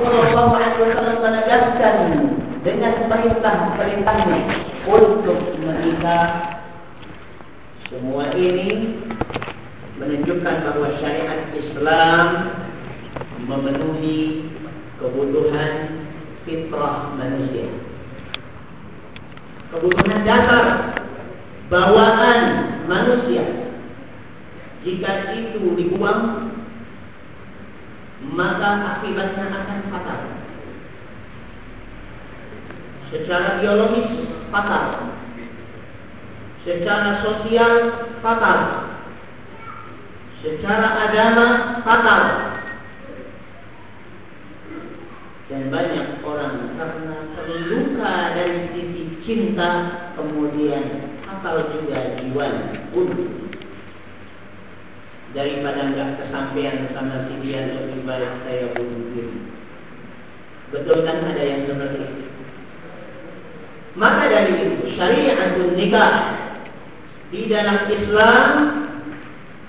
Rasulullah SAW menegaskan dengan perintah-perintahnya untuk menikah. Semua ini menunjukkan bahwa syariat Islam memenuhi kebutuhan fitrah manusia. Kebutuhan dasar bawaan manusia. Jika itu dibuang, maka akibatnya akan fatal. Secara biologis fatal. Secara sosial fatal. Secara agama fatal. Dan banyak orang karena terluka dari sisi cinta kemudian fatal juga jiwa pun daripada nggak kesampaian sama si dia lebih baik saya bunuh diri. Betul kan ada yang seperti itu? Maka dari itu syariatul nikah di dalam Islam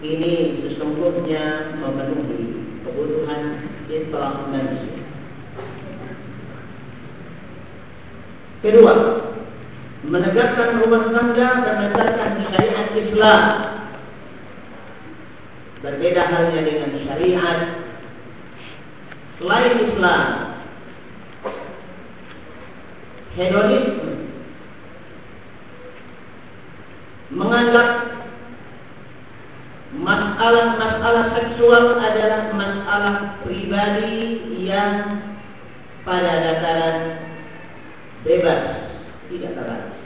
ini sesungguhnya memenuhi kebutuhan fitrah manusia. Kedua, menegakkan rumah tangga berdasarkan syariat Islam. Berbeda halnya dengan syariat selain Islam. Hedonisme menganggap masalah-masalah seksual adalah masalah pribadi yang pada dataran bebas, tidak terbatas.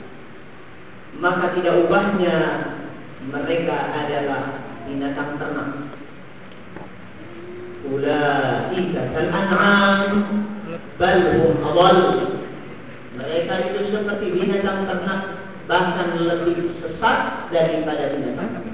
Maka tidak ubahnya mereka adalah binatang ternak. Ulaika kal an'am bal hum adall. Mereka itu seperti binatang ternak bahkan lebih sesat daripada binatang.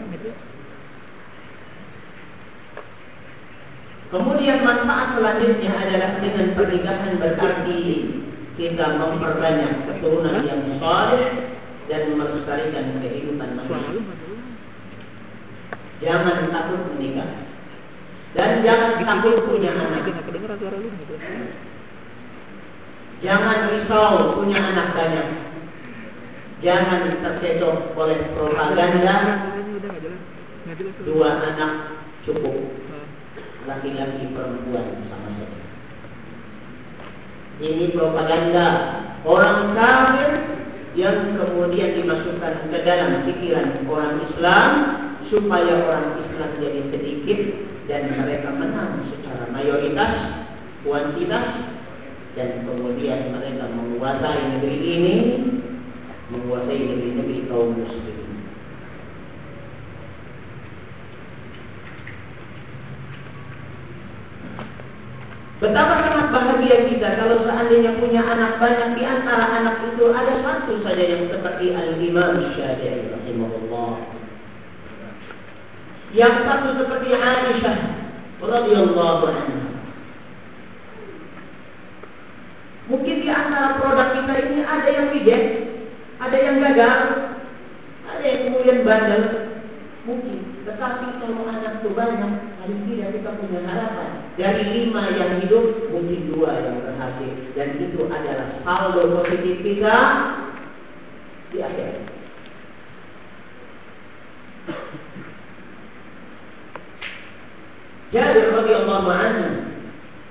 Kemudian manfaat selanjutnya adalah dengan pernikahan berarti kita memperbanyak keturunan yang saleh dan melestarikan kehidupan manusia. Jangan takut menikah dan jangan takut punya anak. Jangan risau punya anak banyak. Jangan terkecoh oleh propaganda. Dua anak cukup. Laki-laki perempuan sama saja. Ini propaganda orang kafir yang kemudian dimasukkan ke dalam pikiran orang Islam supaya orang Islam jadi sedikit dan mereka menang secara mayoritas, kuantitas dan kemudian mereka menguasai negeri ini, menguasai negeri-negeri kaum muslimin. Betapa sangat bahagia kita kalau seandainya punya anak banyak di antara anak itu ada satu saja yang seperti Al-Imam Syafi'i rahimahullah. Yang satu seperti Aisyah radhiyallahu anha. Mungkin di antara produk kita ini ada yang reject, ada yang gagal, ada yang kemudian bandel, mungkin. Tetapi kalau anak itu banyak, paling tidak kita punya harapan. Dari lima yang hidup, mungkin dua yang berhasil. Dan itu adalah saldo positif kita akhir. Jabir radhiyallahu anhu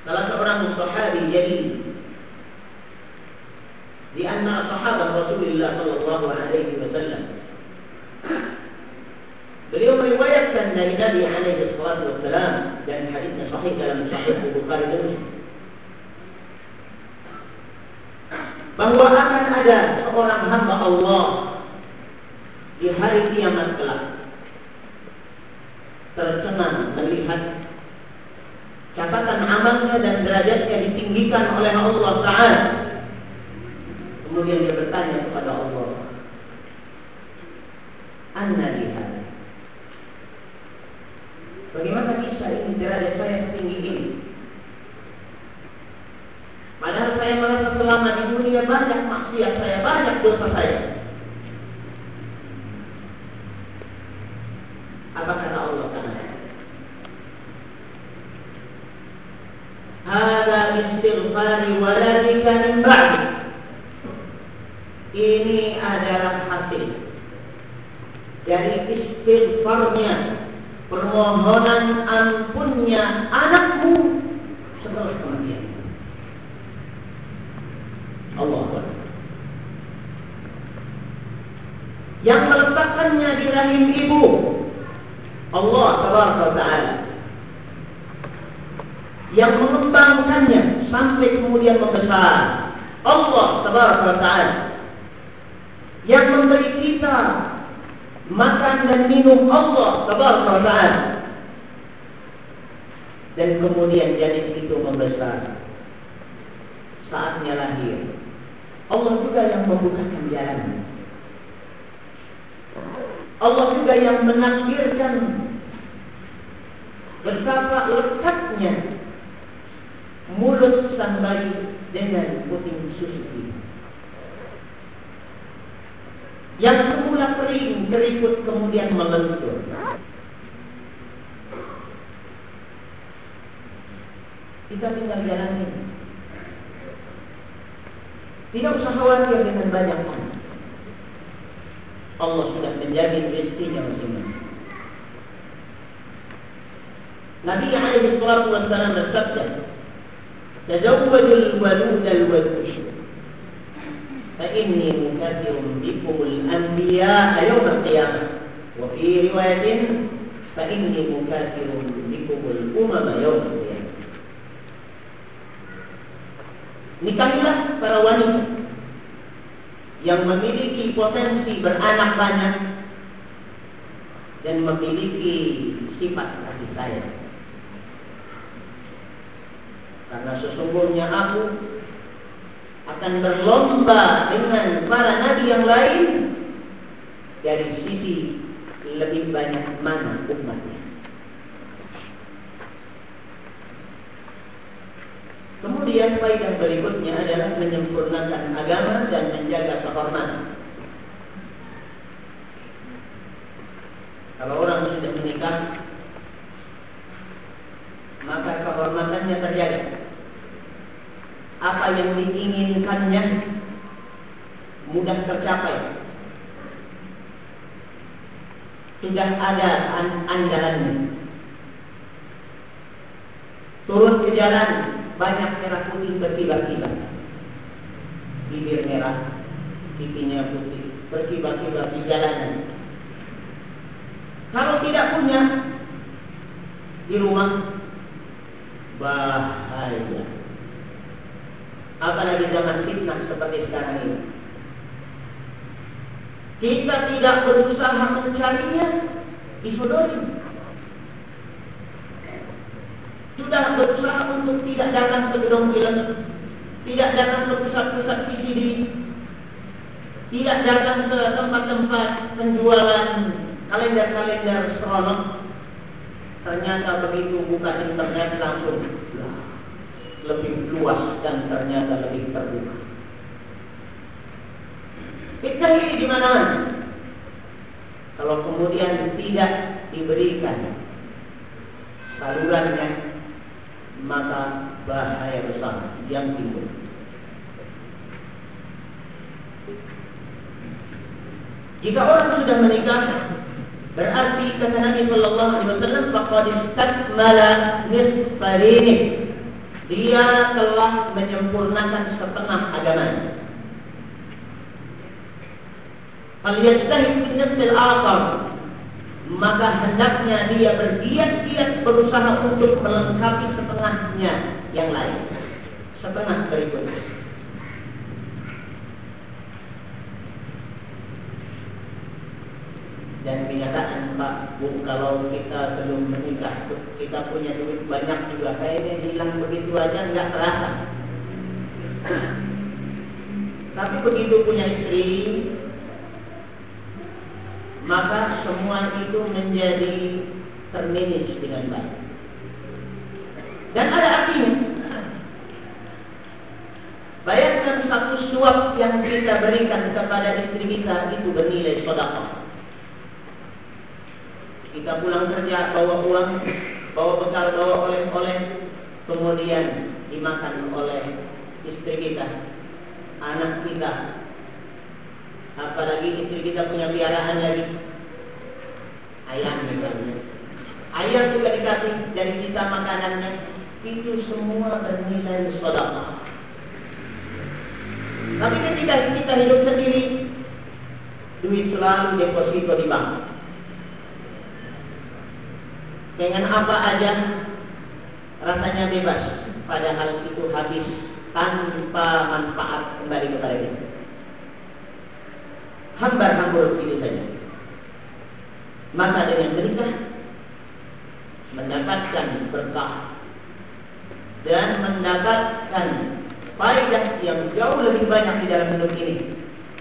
salah seorang sahabi jadi di antara sahabat Rasulullah sallallahu alaihi wasallam Beliau meriwayatkan dari Nabi alaihi salatu wassalam dan hadisnya sahih dalam sahih Bukhari dan Muslim. Bahwa akan ada seorang hamba Allah di hari kiamat kelak tercengang melihat catatan amalnya dan derajatnya ditinggikan oleh Allah Taala. Kemudian dia bertanya kepada Allah, "Anna lihat Bagaimana bisa ini derajat saya setinggi ini? Padahal saya merasa selama di dunia banyak maksiat saya, banyak dosa saya. Apa kata Allah Taala? Hada istighfari waladika min ba'di. Ini adalah hasil dari istighfarnya, permohonan ampunnya anakmu setelah kematian. Allah Yang meletakkannya di rahim ibu Allah Taala. Yang mengembangkannya sampai kemudian membesar Allah Taala. Yang memberi kita makan dan minum Allah Taala. Dan kemudian janin itu membesar. Saatnya lahir Allah juga yang membukakan jalan Allah juga yang menakdirkan betapa lekatnya mulut sang bayi dengan puting susu Yang semula kering, keriput kemudian melentur. Kita tinggal jalani. Tidak usah khawatir dengan banyak hal. Allah sudah menjadi rezekinya masing-masing. Nabi alaihi salatu wassalam bersabda, "Tazawwajul walud al-wadush." Fa mukathirun bikum anbiya yawm al-qiyamah. Wa fi riwayatin fa mukathirun umam al-qiyamah para wanita yang memiliki potensi beranak banyak dan memiliki sifat kasih sayang. Karena sesungguhnya aku akan berlomba dengan para nabi yang lain dari sisi lebih banyak mana umatnya. Kemudian yang berikutnya adalah menyempurnakan agama dan menjaga kehormatan. Kalau orang sudah menikah, maka kehormatannya terjaga. Apa yang diinginkannya mudah tercapai. Sudah ada andalannya. Turun ke jalan banyak merah putih berkibar-kibar. Bibir merah, pipinya putih, berkibar-kibar di jalanan. Kalau tidak punya di rumah, bahaya. Apalagi zaman fitnah seperti sekarang ini. Kita tidak berusaha mencarinya, disodori. Sudah berusaha untuk tidak datang ke gedung film, tidak datang ke pusat-pusat VCD, tidak datang ke tempat-tempat penjualan kalender-kalender strono. Ternyata begitu buka internet langsung lebih luas dan ternyata lebih terbuka. Kita ini di mana? Kalau kemudian tidak diberikan salurannya maka bahaya besar yang timbul. Jika orang sudah menikah, berarti kata Nabi Sallallahu Alaihi Wasallam, faqad istakmala nisfarini. Dia telah menyempurnakan setengah agamanya. Faliyastahid fi nafsil akhar maka hendaknya dia bergiat-giat berusaha untuk melengkapi setengahnya yang lain. Setengah berikutnya. Dan kenyataan Pak Bu, kalau kita belum menikah, kita punya duit banyak juga, kayaknya hilang begitu aja nggak terasa. Tapi begitu punya istri, maka semua itu menjadi termanage dengan baik. Dan ada artinya. Bayangkan satu suap yang kita berikan kepada istri kita itu bernilai sodako. Kita pulang kerja bawa uang, bawa bekal, bawa oleh-oleh, kemudian dimakan oleh istri kita, anak kita, apalagi istri kita punya piaraan lagi ayam misalnya. Ayam juga dikasih dari sisa makanannya, itu semua bernilai sedekah. Tapi ketika kita hidup sendiri, duit selalu deposito di bank. Dengan apa aja rasanya bebas, padahal itu habis tanpa manfaat kembali kepada kita. Hambar-hambur itu saja. Maka dengan menikah mendapatkan berkah dan mendapatkan faedah yang jauh lebih banyak di dalam hidup ini.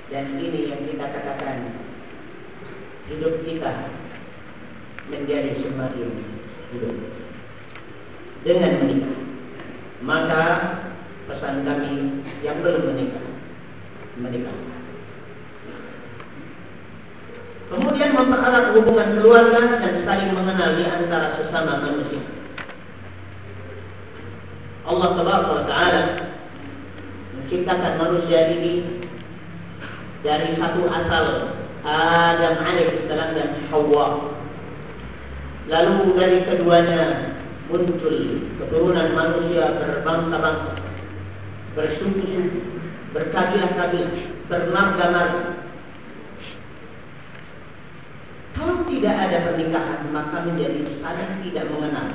Dan ini yang kita katakan hidup kita menjadi semakin hidup dengan menikah. Maka pesan kami yang belum menikah menikah. Kemudian mempererat hubungan keluarga dan saling mengenal di antara sesama manusia. Allah Taala menciptakan manusia ini dari satu asal Adam alaihissalam dan Hawa. Lalu dari keduanya muncul keturunan manusia berbangsa-bangsa, bersuku-suku, berkabilah-kabilah, bermarga-marga kalau tidak ada pernikahan, maka menjadi saling tidak mengenal.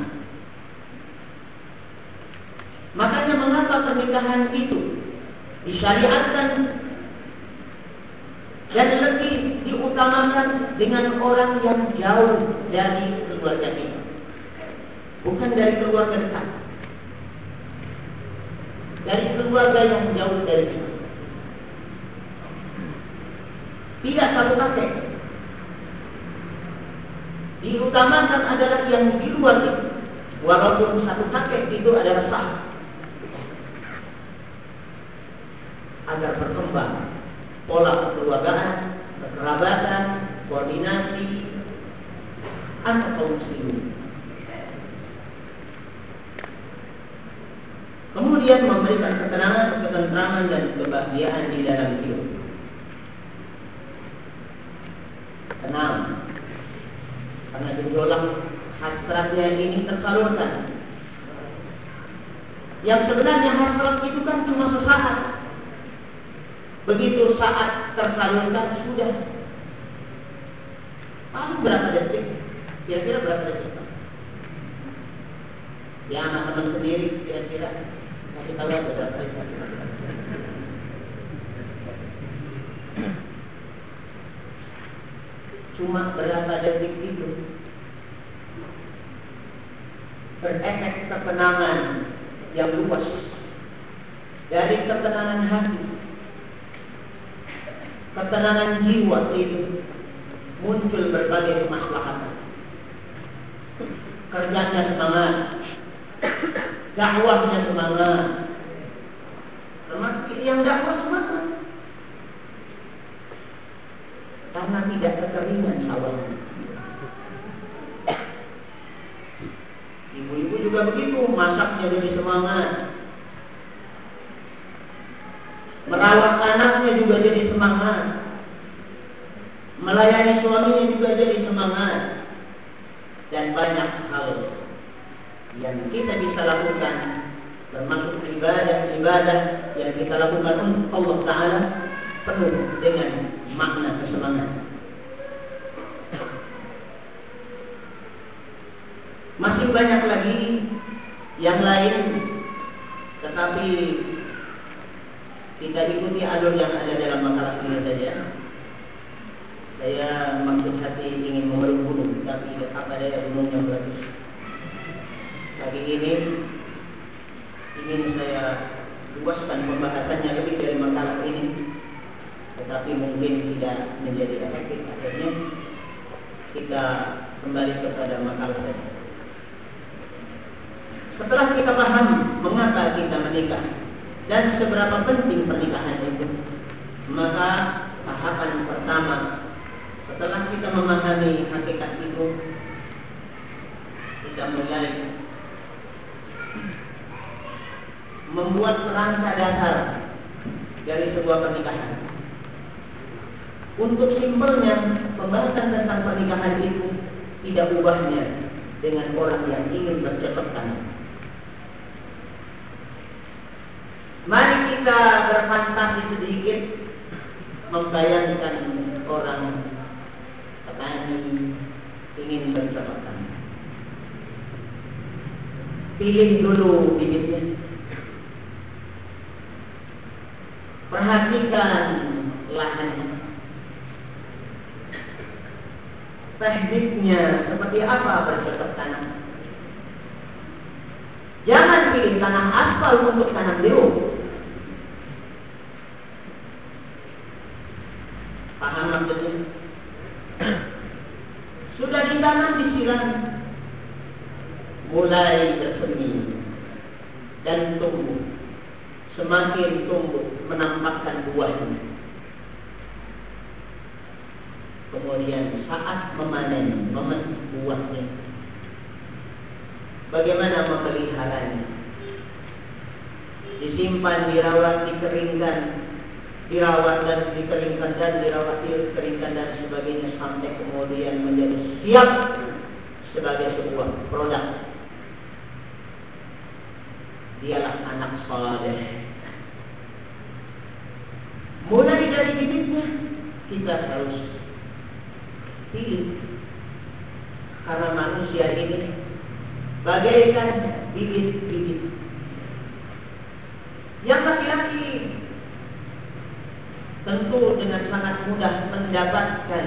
Makanya mengapa pernikahan itu disyariatkan dan lebih diutamakan dengan orang yang jauh dari keluarga kita. Bukan dari keluarga dekat. Dari keluarga yang jauh dari kita. Tidak satu kakek, diutamakan adalah yang di luar itu. Walaupun satu paket itu adalah sah. Agar berkembang pola kekeluargaan, kekerabatan, koordinasi antar kaum muslimin. Kemudian memberikan ketenangan, ketentraman dan kebahagiaan di dalam hidup. Tenang, karena gejolak hasratnya ini tersalurkan. Yang sebenarnya hasrat itu kan cuma sesaat. Begitu saat tersalurkan sudah. Paling berapa detik? Kira-kira berapa detik? Ya anak teman sendiri kira-kira kasih tahu aja berapa detik. Cuma berapa detik itu? Berefek ketenangan yang luas. Dari ketenangan hati ketenangan jiwa itu muncul berbagai kemaslahatan kerjanya semangat dakwahnya semangat. Termasuk yang dakwah semangat karena tidak kekeringan sawahnya. Ibu-ibu juga begitu, masaknya jadi semangat. Merawat anaknya juga jadi semangat. Melayani suaminya juga jadi semangat. Dan banyak hal yang kita bisa lakukan termasuk ibadah-ibadah yang kita lakukan untuk Allah Ta'ala penuh dengan makna kesemangat. Masih banyak lagi yang lain, tetapi kita ikuti alur yang ada dalam makalah ini saja. Saya maksud hati ingin memeluk tapi apa daya gunungnya bagus. Pagi ini ingin saya luaskan pembahasannya lebih dari makalah ini tetapi mungkin tidak menjadi efektif akhirnya kita kembali kepada makalah. Setelah kita paham mengapa kita menikah dan seberapa penting pernikahan itu, maka tahapan pertama setelah kita memahami hakikat itu, kita mulai membuat kerangka dasar dari sebuah pernikahan. Untuk simpelnya, pembahasan tentang pernikahan itu tidak ubahnya dengan orang yang ingin bercocok. Mari kita berfantasi sedikit membayangkan orang petani ingin bercocok. Pilih dulu bibitnya. Perhatikan lahannya. Tekniknya seperti apa bercocok tanam. Jangan pilih tanah aspal untuk tanam biru. Paham maksudnya? Sudah ditanam disiram mulai bersemi dan tumbuh semakin tumbuh menampakkan buahnya. Kemudian saat memanen, memetik buahnya. Bagaimana memeliharanya? Disimpan, dirawat, dikeringkan, dirawat dan dikeringkan dan dirawat, dikeringkan dan sebagainya sampai kemudian menjadi siap sebagai sebuah produk dialah anak soleh Mulai dari bibitnya kita harus pilih. Karena manusia ini bagaikan bibit-bibit. Yang laki-laki tentu dengan sangat mudah mendapatkan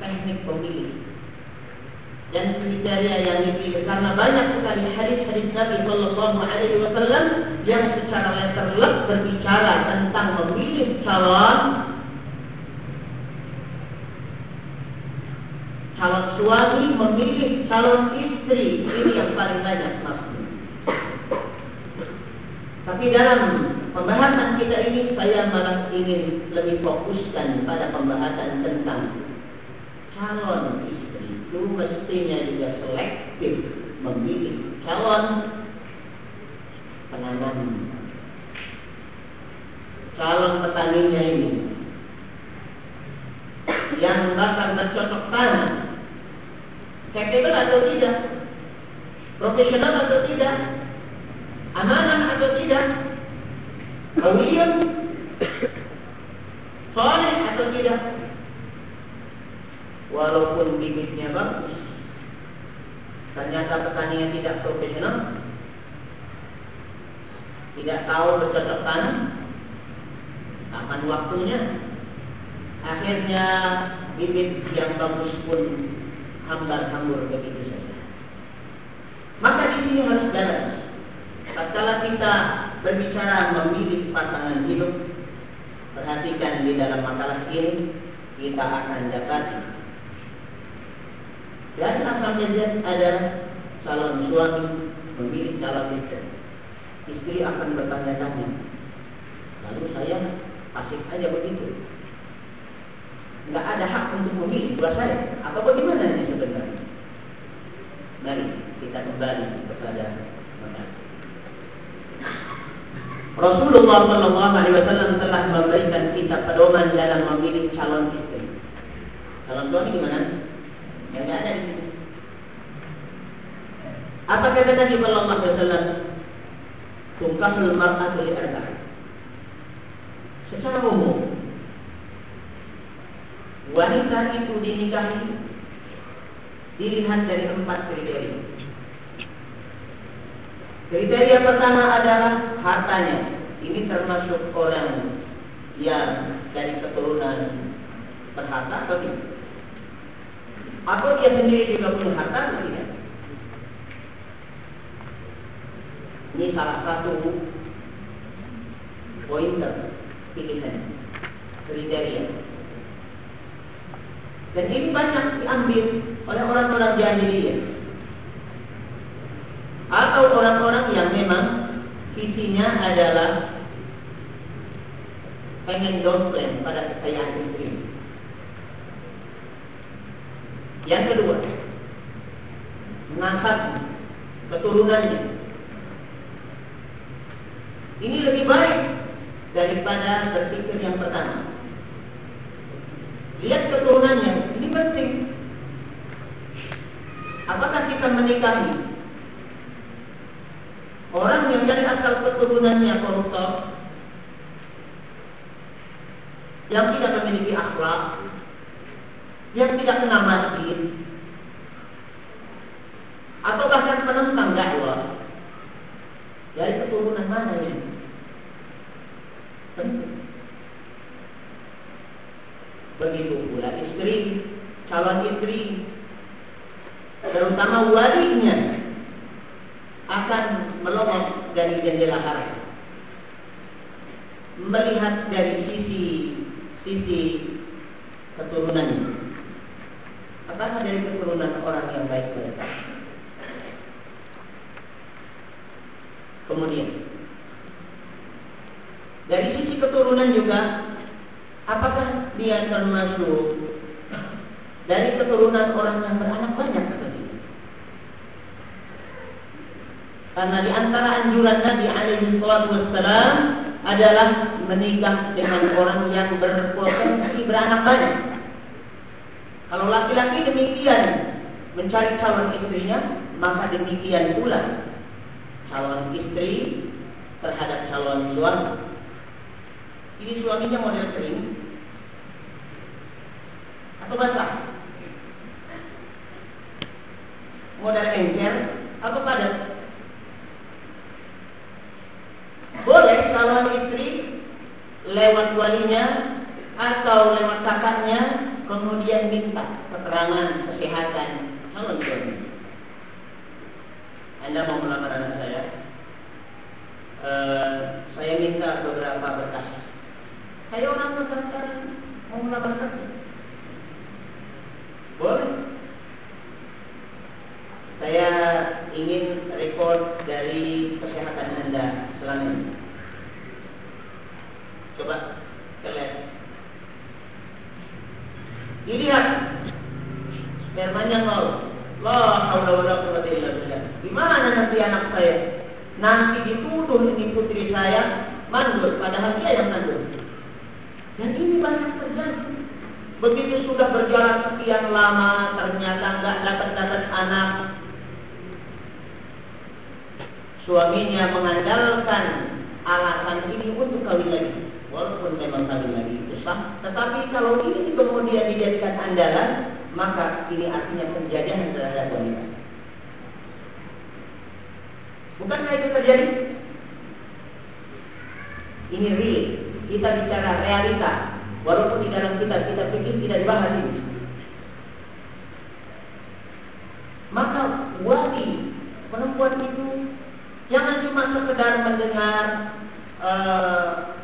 teknik pemilih dan kriteria yang dipilih karena banyak sekali hadis-hadis Nabi Shallallahu Alaihi Wasallam yang secara letterlek berbicara tentang memilih calon calon suami memilih calon istri ini yang paling banyak maksudnya. Tapi dalam pembahasan kita ini saya malah ingin lebih fokuskan pada pembahasan tentang calon istri. Itu mestinya juga selektif memilih calon penanam calon petaninya ini. Yang bakal bercocok tanam capable atau tidak? Profesional atau tidak? Amanah atau tidak? Awiyah soleh atau tidak? Walaupun bibitnya bagus ternyata petani yang tidak profesional tidak tahu bercocok tanam akan waktunya akhirnya bibit yang bagus pun hambar hambur begitu saja maka di sini harus jelas tatkala kita berbicara memilih pasangan hidup perhatikan di dalam masalah ini kita akan dapat dan asal jadian adalah calon suami memilih calon istri. Istri akan bertanya-tanya. Lalu saya asik aja begitu. Tidak ada hak untuk memilih buat saya. Apa bagaimana ini sebenarnya? Mari kita kembali kepada. Rasulullah Shallallahu Alaihi Wasallam telah memberikan kita pedoman dalam memilih calon istri. Calon suami gimana? Yang tidak ada di situ. Apa kata Nabi Sallallahu Alaihi Wasallam? Tungkahul mar'atu li. Secara umum, wanita itu dinikahi dilihat dari empat kriteria. Kriteria pertama adalah hartanya. Ini termasuk orang yang dari keturunan berharta atau tidak? Atau dia sendiri juga punya harta atau tidak? Ini salah satu pointer pilihan kriteria. Dan ini banyak diambil oleh orang-orang jahiliyah atau orang-orang yang memang visinya adalah pengen dosen pada kekayaan istri. Yang kedua, mengangkat keturunannya Ini lebih baik daripada berpikir yang pertama. Lihat keturunannya, ini penting. Apakah kita menikahi orang yang dari asal keturunannya koruptor, yang tidak memiliki akhlak, yang tidak kenal masjid, atau bahkan penentang dakwah, dari keturunan mana ini? Begitu pula istri, calon istri, terutama walinya akan melongok dari jendela harta. Melihat dari sisi sisi keturunannya. Apakah dari keturunan orang yang baik mereka? Kemudian dari sisi keturunan juga apakah dia termasuk dari keturunan orang yang beranak banyak atau tidak? Karena di antara anjuran Nabi alaihi wassalam adalah menikah dengan orang yang berpotensi beranak banyak. Kalau laki-laki demikian mencari calon istrinya, maka demikian pula calon istri terhadap calon suami. Ini suaminya model kering atau basah? Model encer atau padat? Boleh calon istri lewat walinya atau lewat kakaknya kemudian minta keterangan kesehatan calon suami. Anda mau melamar anak saya? Uh, saya minta beberapa berkas saya orang mendaftar mau melamar kerja. Boleh. Saya ingin report dari kesehatan Anda selama ini. Coba kita lihat. Dilihat spermanya nol. La haula wala quwwata illa billah. Gimana nanti anak saya? Nanti dituduh ini putri saya mandul padahal dia yang mandul. Dan ini banyak terjadi. Begitu sudah berjalan sekian lama, ternyata nggak dapat-dapat anak. Suaminya mengandalkan alasan ini untuk kawin lagi. Walaupun memang kawin lagi itu sah. Tetapi kalau ini kemudian dijadikan andalan, maka ini artinya penjajahan terhadap wanita. Bukankah itu terjadi? Ini real. Kita bicara realita. Walaupun di dalam kita kita pikir tidak dibahas ini. Maka wali perempuan itu jangan cuma sekedar mendengar uh,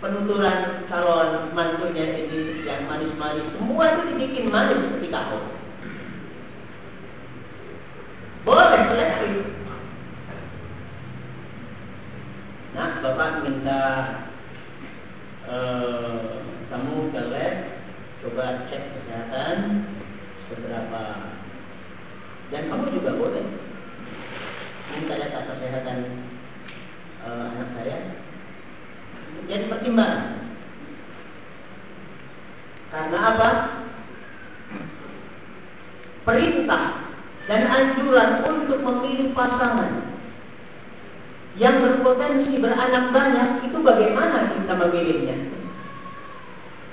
penuturan calon mantunya ini yang manis-manis. Semua itu dibikin manis ketika kau. Boleh selektif. Nah, Bapak minta Eh, kamu ke lab coba cek kesehatan beberapa dan kamu juga boleh minta data kesehatan uh, anak saya. Jadi pertimbangan. Karena apa? Perintah dan anjuran untuk memilih pasangan yang berpotensi beranak banyak itu bagaimana kita memilihnya?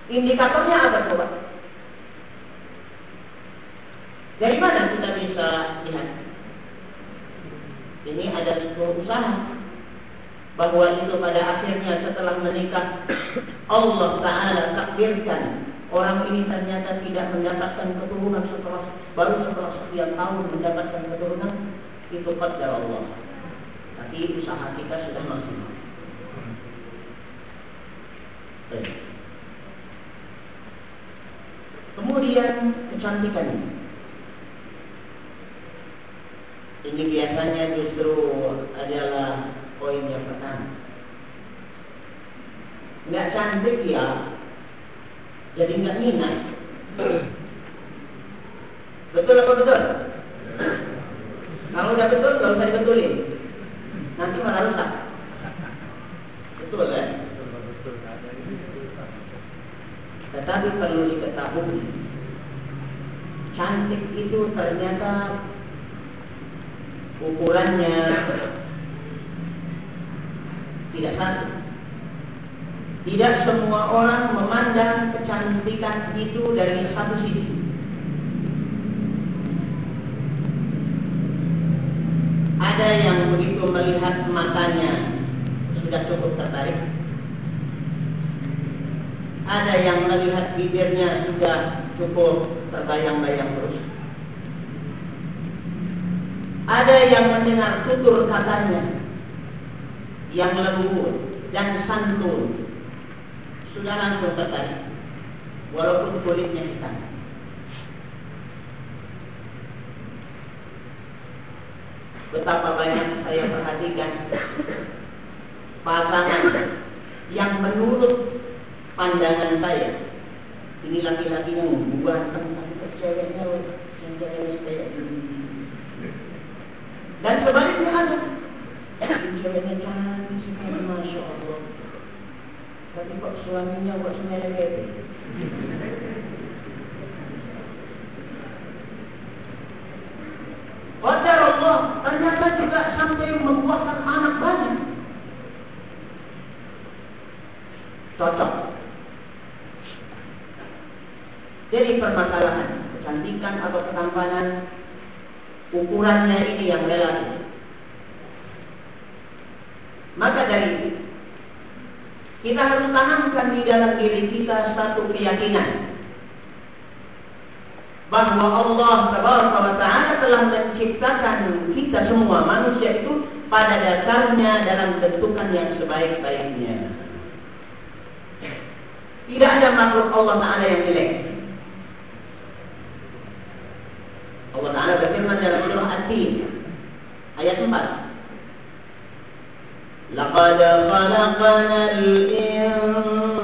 Indikatornya apa coba? Dari mana kita bisa lihat? Ini ada sebuah usaha bahwa itu pada akhirnya setelah menikah Allah Taala takdirkan orang ini ternyata tidak mendapatkan keturunan setelah baru setelah sekian tahun mendapatkan keturunan itu qadar Allah. Tapi usaha kita sudah maksimal. Kemudian kecantikan ini biasanya justru adalah poin yang pertama. Nggak cantik ya, jadi nggak minat. Betul apa betul? Kalau udah betul, nggak usah dibetulin nanti malah rusak. Betul ya? Tetapi perlu diketahui Cantik itu ternyata Ukurannya Tidak satu Tidak semua orang memandang kecantikan itu dari satu sisi Ada yang begitu melihat matanya sudah cukup tertarik. Ada yang melihat bibirnya sudah cukup terbayang-bayang terus. Ada yang mendengar tutur katanya yang lembut dan santun sudah langsung tertarik walaupun kulitnya hitam. Betapa banyak saya perhatikan pasangan yang menurut pandangan saya ini laki-laki yang membuat tentang ceweknya yang ceweknya kayak dan sebaliknya ada ceweknya cantik sekali masya Allah. Tapi kok suaminya kok semelek gitu Wajar Allah ternyata juga sampai membuahkan anak banyak. cocok. Jadi permasalahan kecantikan atau ketampanan ukurannya ini yang relatif. Maka dari itu kita harus tanamkan di dalam diri kita satu keyakinan bahwa Allah Taala telah menciptakan kita semua manusia itu pada dasarnya dalam bentukan yang sebaik-baiknya. Tidak ada makhluk Allah Ta'ala yang jelek. Allah Ta'ala berfirman dalam surah At-Tin ayat 4. Laqad khalaqana al-insana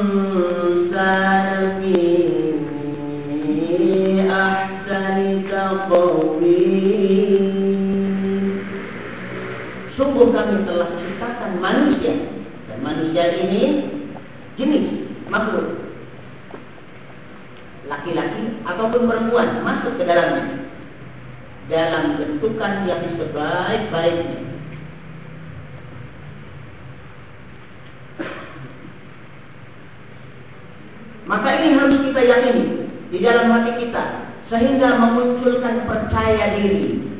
manusia ini jenis makhluk laki-laki ataupun perempuan masuk ke dalamnya dalam bentukan yang sebaik-baiknya. Maka ini harus kita yakini di dalam hati kita sehingga memunculkan percaya diri.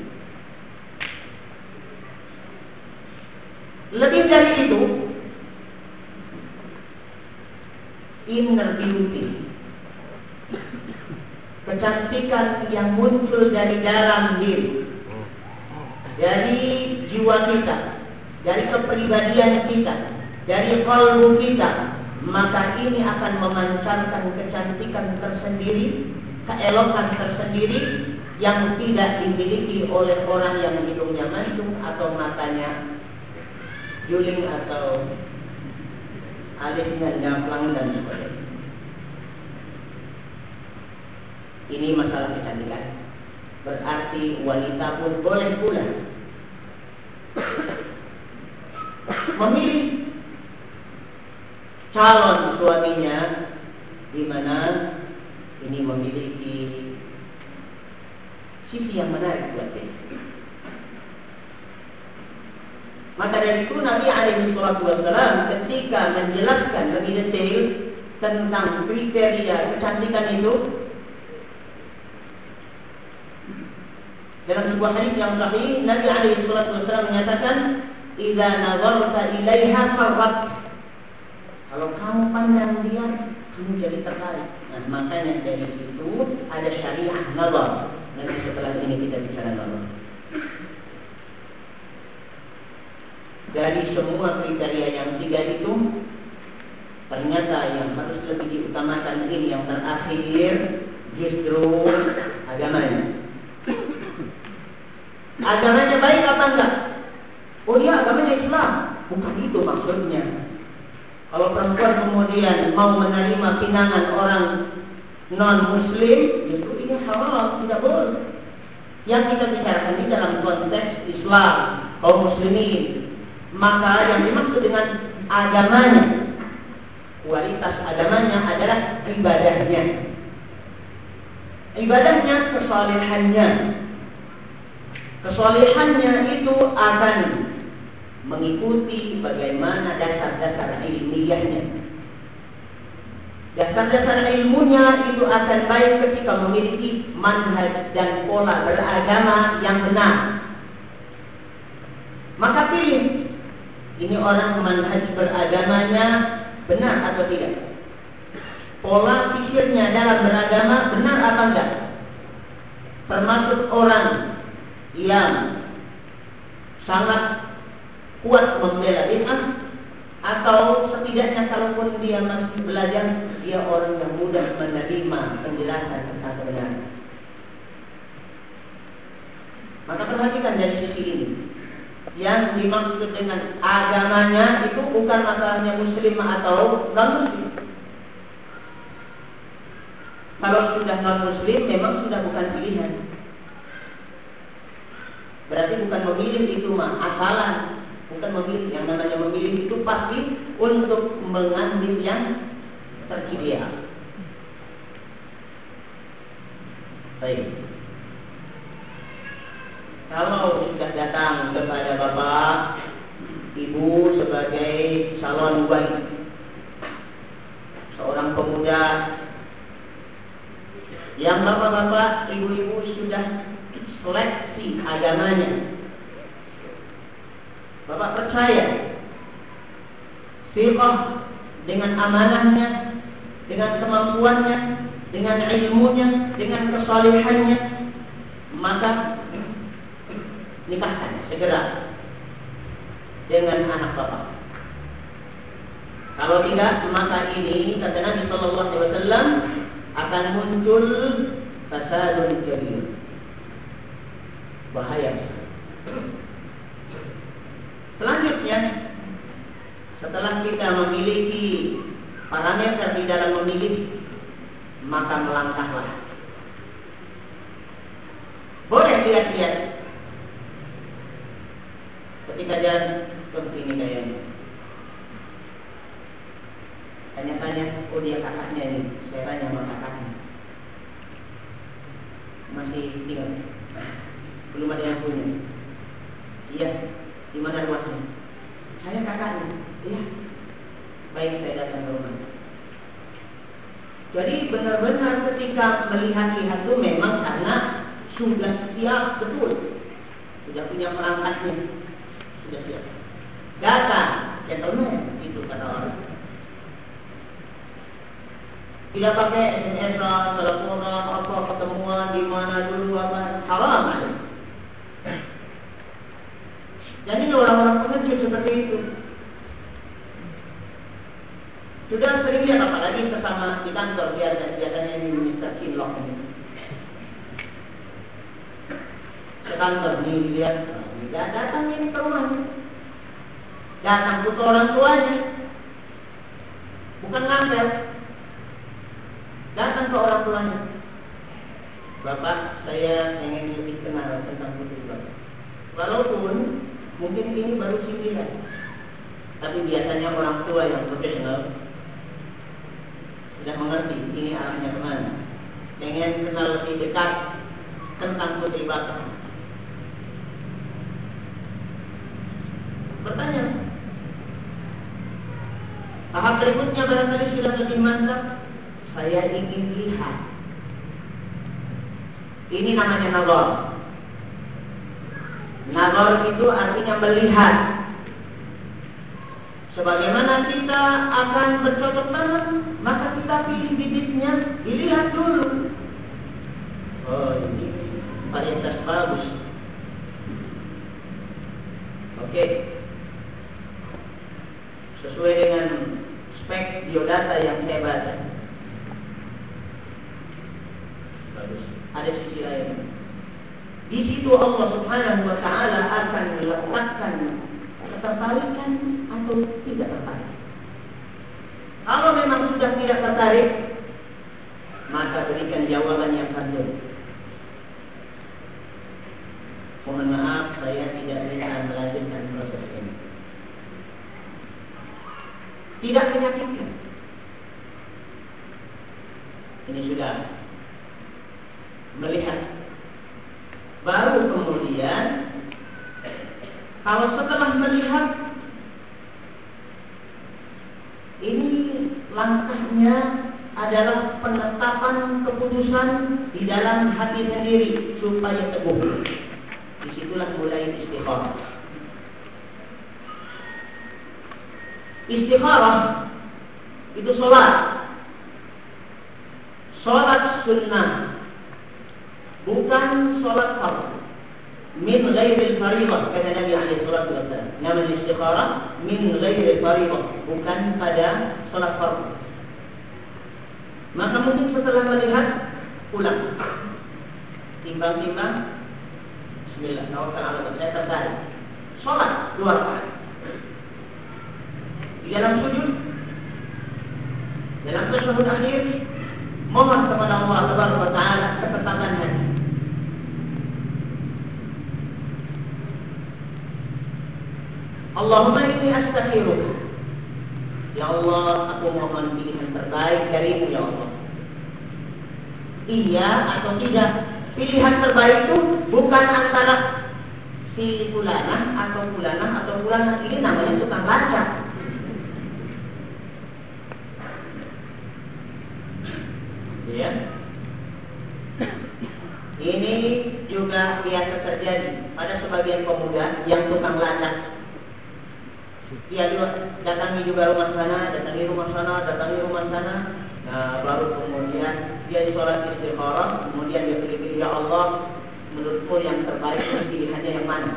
Lebih dari itu, inner beauty. Kecantikan yang muncul dari dalam diri. Dari jiwa kita, dari kepribadian kita, dari kalbu kita, maka ini akan memancarkan kecantikan tersendiri, keelokan tersendiri yang tidak dimiliki oleh orang yang hidungnya mancung atau matanya juling atau alisnya nyaplang dan sebagainya. Ini masalah kecantikan. Berarti wanita pun boleh pula memilih calon suaminya di mana ini memiliki sisi yang menarik buat dia. Maka dari itu Nabi alaihi wasallam ketika menjelaskan lebih detail tentang kriteria kecantikan itu dalam sebuah hadis yang sahih Nabi alaihi wasallam menyatakan "Idza nazarta ilaiha farrat" Kalau kamu pandang dia, kamu jadi tertarik. Nah, makanya dari situ ada syariah nazar. Nanti setelah ini kita bicara nazar. Dari semua kriteria yang tiga itu ternyata yang harus lebih diutamakan ini yang terakhir justru agamanya. Agamanya baik apa enggak? Oh iya agamanya Islam. Bukan itu maksudnya. Kalau perempuan kemudian mau menerima pinangan orang non muslim, justru ini halal, tidak boleh. Yang kita bicarakan ini dalam konteks Islam, kaum muslimin, maka yang dimaksud dengan agamanya, kualitas agamanya adalah ibadahnya. Ibadahnya kesalehannya. Kesalehannya itu akan mengikuti bagaimana dasar-dasar ilmiahnya. Dasar-dasar ilmunya itu akan baik ketika memiliki manhaj dan pola beragama yang benar. Maka pilih ini orang manhaj beragamanya benar atau tidak. Pola pikirnya dalam beragama benar apa enggak? Termasuk orang yang sangat kuat membela bid'ah atau setidaknya kalaupun dia masih belajar, dia orang yang mudah menerima penjelasan tentang kebenaran. Maka perhatikan dari sisi ini. Yang dimaksud dengan agamanya itu bukan masalahnya muslim atau non muslim. Kalau sudah non muslim memang sudah bukan pilihan. Berarti bukan memilih itu mah asalan bukan memilih yang namanya memilih itu pasti untuk mengambil yang terideal baik kalau sudah datang kepada bapak ibu sebagai calon baik seorang pemuda. Yang bapak-bapak ibu-ibu sudah seleksi agamanya. Bapak percaya Firqah dengan amanahnya Dengan kemampuannya Dengan ilmunya Dengan kesalihannya Maka Nikahkan segera Dengan anak bapak Kalau tidak Maka ini kata Nabi Sallallahu Alaihi Wasallam Akan muncul Fasadun jabir Bahaya Selanjutnya, setelah kita memiliki parameter di dalam memilih, maka melangkahlah. Boleh lihat-lihat. Ketika dia seperti ini kayaknya. Tanya-tanya, oh dia kakaknya ini. Saya tanya sama kakaknya. Masih tinggal. Belum ada yang punya. Iya, di mana rumahnya? Saya kakaknya. Iya. Baik, saya datang ke rumah. Jadi benar-benar ketika melihat-lihat itu memang karena sudah siap betul. Sudah punya perangkatnya. Sudah siap. Datang, gentleman, itu kata orang. Tidak pakai SMS, teleponan, apa ketemuan di mana dulu apa haram aja. Ini orang-orang pengecut seperti itu. Sudah sering lihat apalagi sesama di kantor biasa biasanya ini Mr. Cinlok ini. Sekantor ini lihat, tidak datang ini ke. Datang ke orang tuanya. Bukan nganter. Datang ke orang tuanya. Bapak, saya ingin lebih kenal tentang putri Bapak. Walaupun Mungkin ini baru sindiran. Tapi biasanya orang tua yang profesional sudah mengerti ini arahnya ke mana. Pengen kenal lebih dekat tentang putri bapak. Pertanyaan. Tahap berikutnya barangkali sudah lebih mantap. Saya ingin lihat. Ini namanya nazar. Nazar itu artinya melihat. Sebagaimana kita akan bercocok tanam, maka kita pilih bibitnya, dilihat dulu. Oh ini varietas bagus. Oke. Sesuai dengan spek biodata yang saya baca. Ada sisi lain. Di situ Allah Subhanahu wa taala akan meletakkan ketertarikan atau tidak tertarik. Kalau memang sudah tidak tertarik, maka berikan jawaban yang santun. Mohon maaf, saya tidak bisa melanjutkan proses ini. Tidak menyakitkan. Ini sudah melihat. Baru kemudian kalau setelah melihat ini langkahnya adalah penetapan keputusan di dalam hati sendiri supaya teguh. Di situlah mulai istikharah. Istikharah itu sholat. Sholat sunnah. Bukan sholat fardu. Min ghairil fariḍah kata Nabi alaihi salatu wasallam. Nama istikharah min ghairil fariḍah, bukan pada sholat fardu. Maka mungkin setelah melihat pulang. Timbang-timbang Bismillah, tawakal ala saya tertarik. Sholat dua rakaat. Di dalam sujud, dalam tasyahud akhir, mohon kepada Allah Taala ketetapan hati. Allahumma inni astaghfiruk. Ya Allah, aku mohon pilihan terbaik darimu ya Allah. Iya atau tidak? Pilihan terbaik itu bukan antara si fulanah atau fulanah atau fulanah ini namanya tukang lacak. Ya. Ini juga biasa terjadi pada sebagian pemuda yang tukang lacak. Dia juga datangi juga rumah sana, datangi rumah sana, datangi rumah sana. Nah, baru kemudian dia di sholat istikharah, kemudian dia pilih-pilih ya Allah, menurutmu yang terbaik pilihannya yang mana?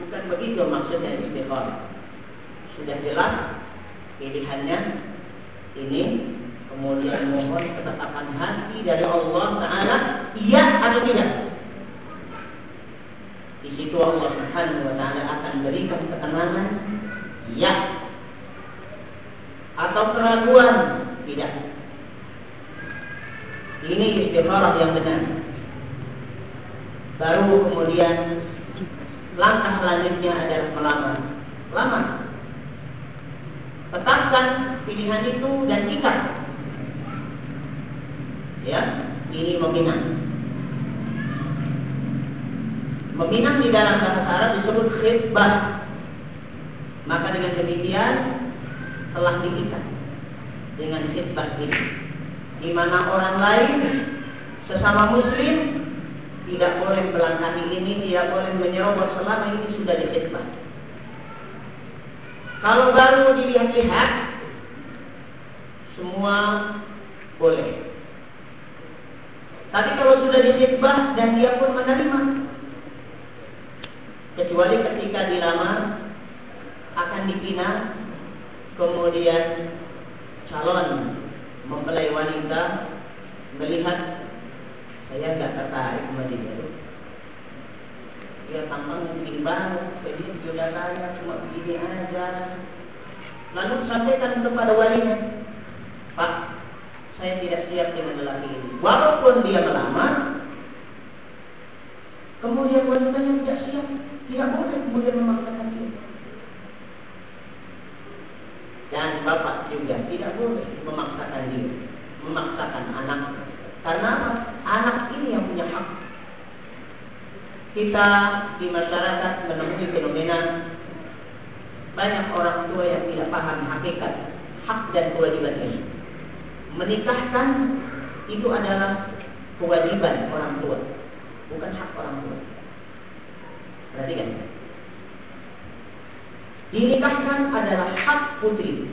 Bukan begitu maksudnya istikharah. Sudah jelas pilihannya ini kemudian mohon ketetapan hati dari Allah Taala iya atau tidak? Di situ Allah Subhanahu wa taala akan berikan ketenangan iya atau keraguan tidak? Ini istikharah yang benar. Baru kemudian langkah selanjutnya adalah melamar lamar tetapkan pilihan itu dan ikat ya ini meminang meminang di dalam bahasa Arab disebut khidbah maka dengan demikian telah diikat dengan khidbah ini di mana orang lain sesama muslim tidak boleh melangkahi ini, tidak boleh menyerobot selama ini sudah dikhidbah. Kalau baru dilihat-lihat, semua boleh. Tapi kalau sudah disibah dan dia pun menerima, kecuali ketika dilamar akan dipinang, kemudian calon mempelai wanita melihat saya nggak tertarik sama dia. Dia tampang mungkin banget, jadi jodoh saya cuma begini aja. Lalu sampaikan kepada walinya, Pak, saya tidak siap dengan lelaki ini. Walaupun dia melamar, kemudian wanita yang tidak siap, tidak boleh kemudian memaksakan dia. Dan bapak juga tidak boleh memaksakan dia, memaksakan anak. Karena? Anak ini yang punya hak. Kita di masyarakat menemui fenomena banyak orang tua yang tidak paham hakikat hak dan kewajiban ini menikahkan itu adalah kewajiban orang tua, bukan hak orang tua. Perhatikan. Dinikahkan adalah hak putri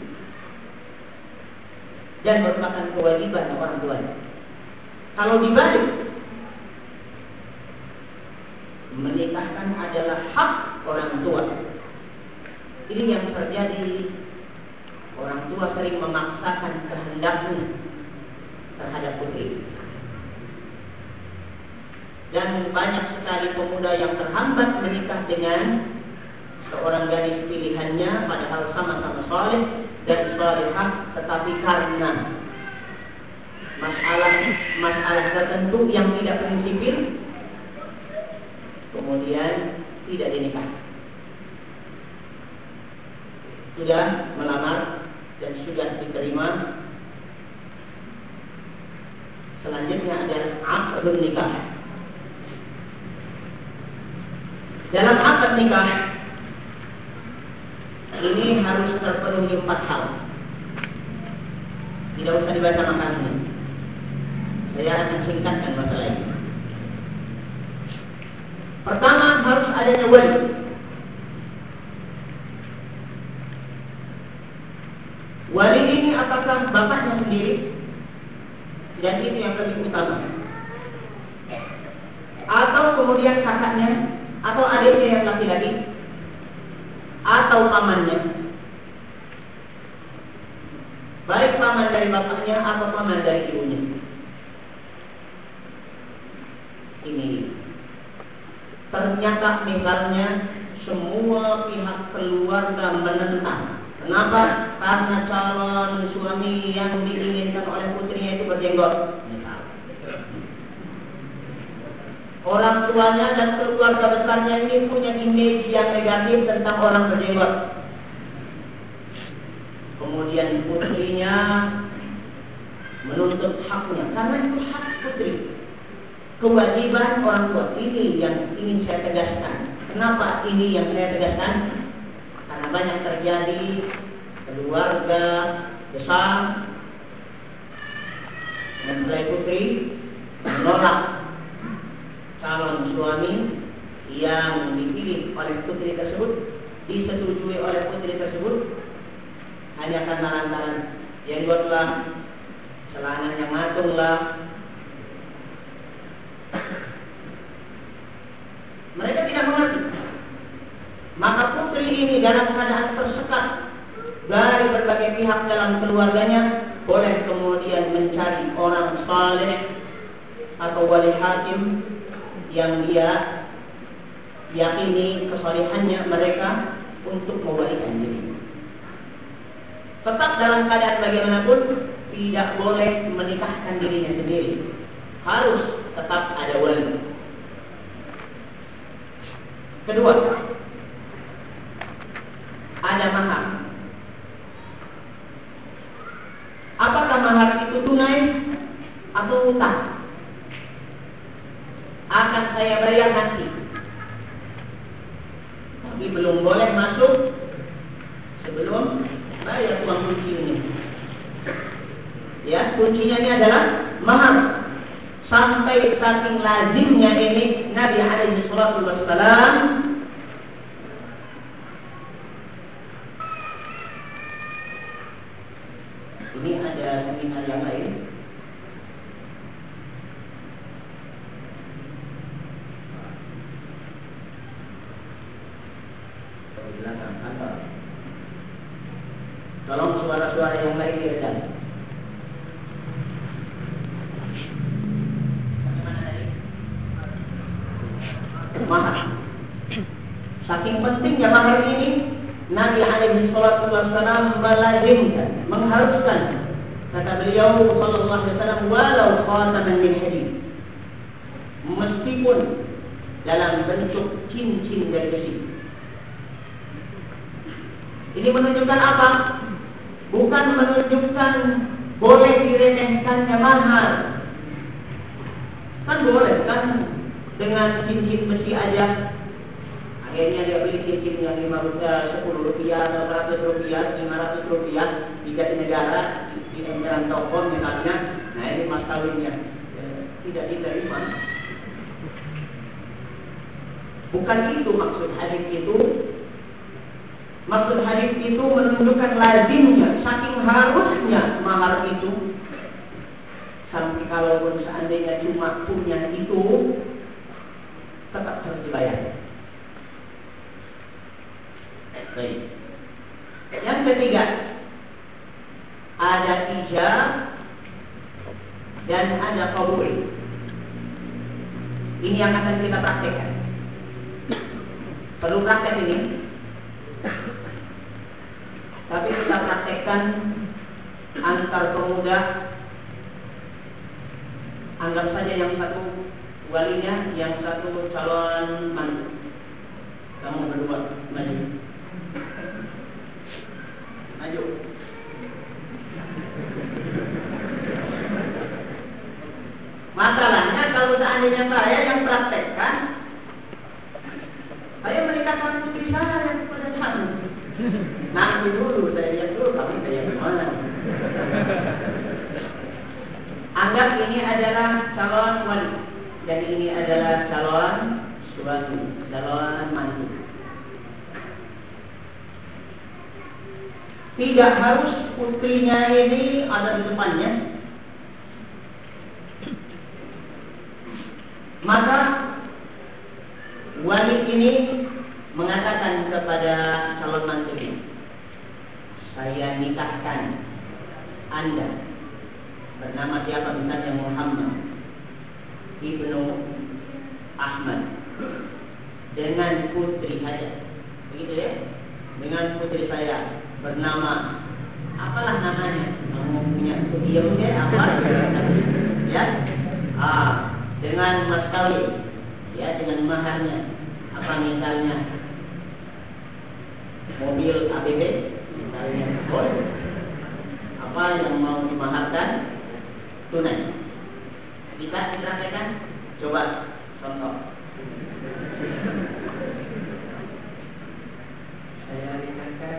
dan merupakan kewajiban orang tua. Kalau dibalik, menikahkan adalah hak orang tua. Ini yang terjadi Orang tua sering memaksakan kehendaknya terhadap putri. Dan banyak sekali pemuda yang terhambat menikah dengan seorang gadis pilihannya padahal sama-sama soleh dan solehah tetapi karena masalah masalah tertentu yang tidak prinsipil kemudian tidak dinikah sudah melamar dan sudah diterima. Selanjutnya ada akad nikah. Dalam akad nikah ini harus terpenuhi empat hal. Tidak usah dibaca makanya. Saya akan singkatkan masalah ini. Pertama harus adanya wali. Wali ini apakah bapaknya sendiri? Dan itu yang lebih utama. Atau kemudian kakaknya, atau adiknya yang laki-laki, atau pamannya. Baik paman dari bapaknya atau paman dari ibunya. Ini ternyata misalnya semua pihak keluarga menentang. Kenapa? Karena calon suami yang diinginkan oleh putrinya itu berjenggot. Orang tuanya dan keluarga besarnya ini punya image yang negatif tentang orang berjenggot. Kemudian putrinya menuntut haknya karena itu hak putri. Kewajiban orang tua ini yang ingin saya tegaskan. Kenapa ini yang saya tegaskan? Banyak terjadi? Keluarga besar dan putri menolak calon suami yang dipilih oleh putri tersebut disetujui oleh putri tersebut hanya karena lantaran jenggotlah celananya matunglah. Mereka tidak mengerti maka putri ini dalam keadaan tersekat dari berbagai pihak dalam keluarganya boleh kemudian mencari orang saleh atau wali hakim yang dia yakini kesalehannya mereka untuk mewalikan diri. Tetap dalam keadaan bagaimanapun tidak boleh menikahkan dirinya sendiri. Harus tetap ada wali. Kedua, ada mahar. Apakah mahar itu tunai atau utang? akan saya bayar nanti. Tapi belum boleh masuk sebelum bayar uang kuncinya. Ya, kuncinya ini adalah mahar. Sampai saking lazimnya ini Nabi alaihi wassalam ada seminar yang lain. Tolong suara-suara yang lain diredam. Mahar. Saking pentingnya mahar ini, Nabi alaihi salatu wassalam melazimkan, mengharuskan kata beliau sallallahu alaihi wasallam walau khataman min hadid. Meskipun dalam bentuk cincin dari besi. Ini menunjukkan apa? Bukan menunjukkan boleh diremehkannya mahal. Kan boleh kan dengan cincin besi aja. Akhirnya dia beli cincin yang lima rupiah, sepuluh rupiah, ratus rupiah, lima ratus rupiah, jika di negara di emperan toko misalnya, nah ini mas kawinnya ya, tidak diterima. Bukan itu maksud hadis itu Maksud hadis itu menunjukkan lazimnya, saking harusnya mahar itu. Sampai kalaupun seandainya cuma punya itu, tetap harus dibayar. Baik. Yang ketiga, ada ijab dan ada kabul. Ini yang akan kita praktekkan. Perlu praktek ini tapi kita praktekkan antar pemuda anggap saja yang satu walinya yang satu calon mantu kamu berdua maju Maju. Masalahnya kalau seandainya saya yang praktekkan, saya menikahkan putri saya kepada kamu. Nanti dulu, saya lihat dulu kami saya gimana. Anggap ini adalah calon wali. Jadi ini adalah calon suami, calon mantu. Tidak harus putrinya ini ada di depannya. Maka wali ini mengatakan kepada calon mantunya, saya nikahkan Anda bernama siapa misalnya Muhammad ibnu Ahmad dengan putri saya, begitu ya? Dengan putri saya bernama apalah namanya? Kamu punya diam ya apa? ya? Ah, dengan mas kawin, ya dengan maharnya apa misalnya? Mobil ABB misalnya. Boleh. Apa yang mau dimaharkan? Tunai. Bisa dipraktekan coba contoh. Saya nikahkan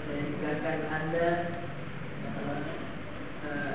saya nikahkan anda saya anda uh,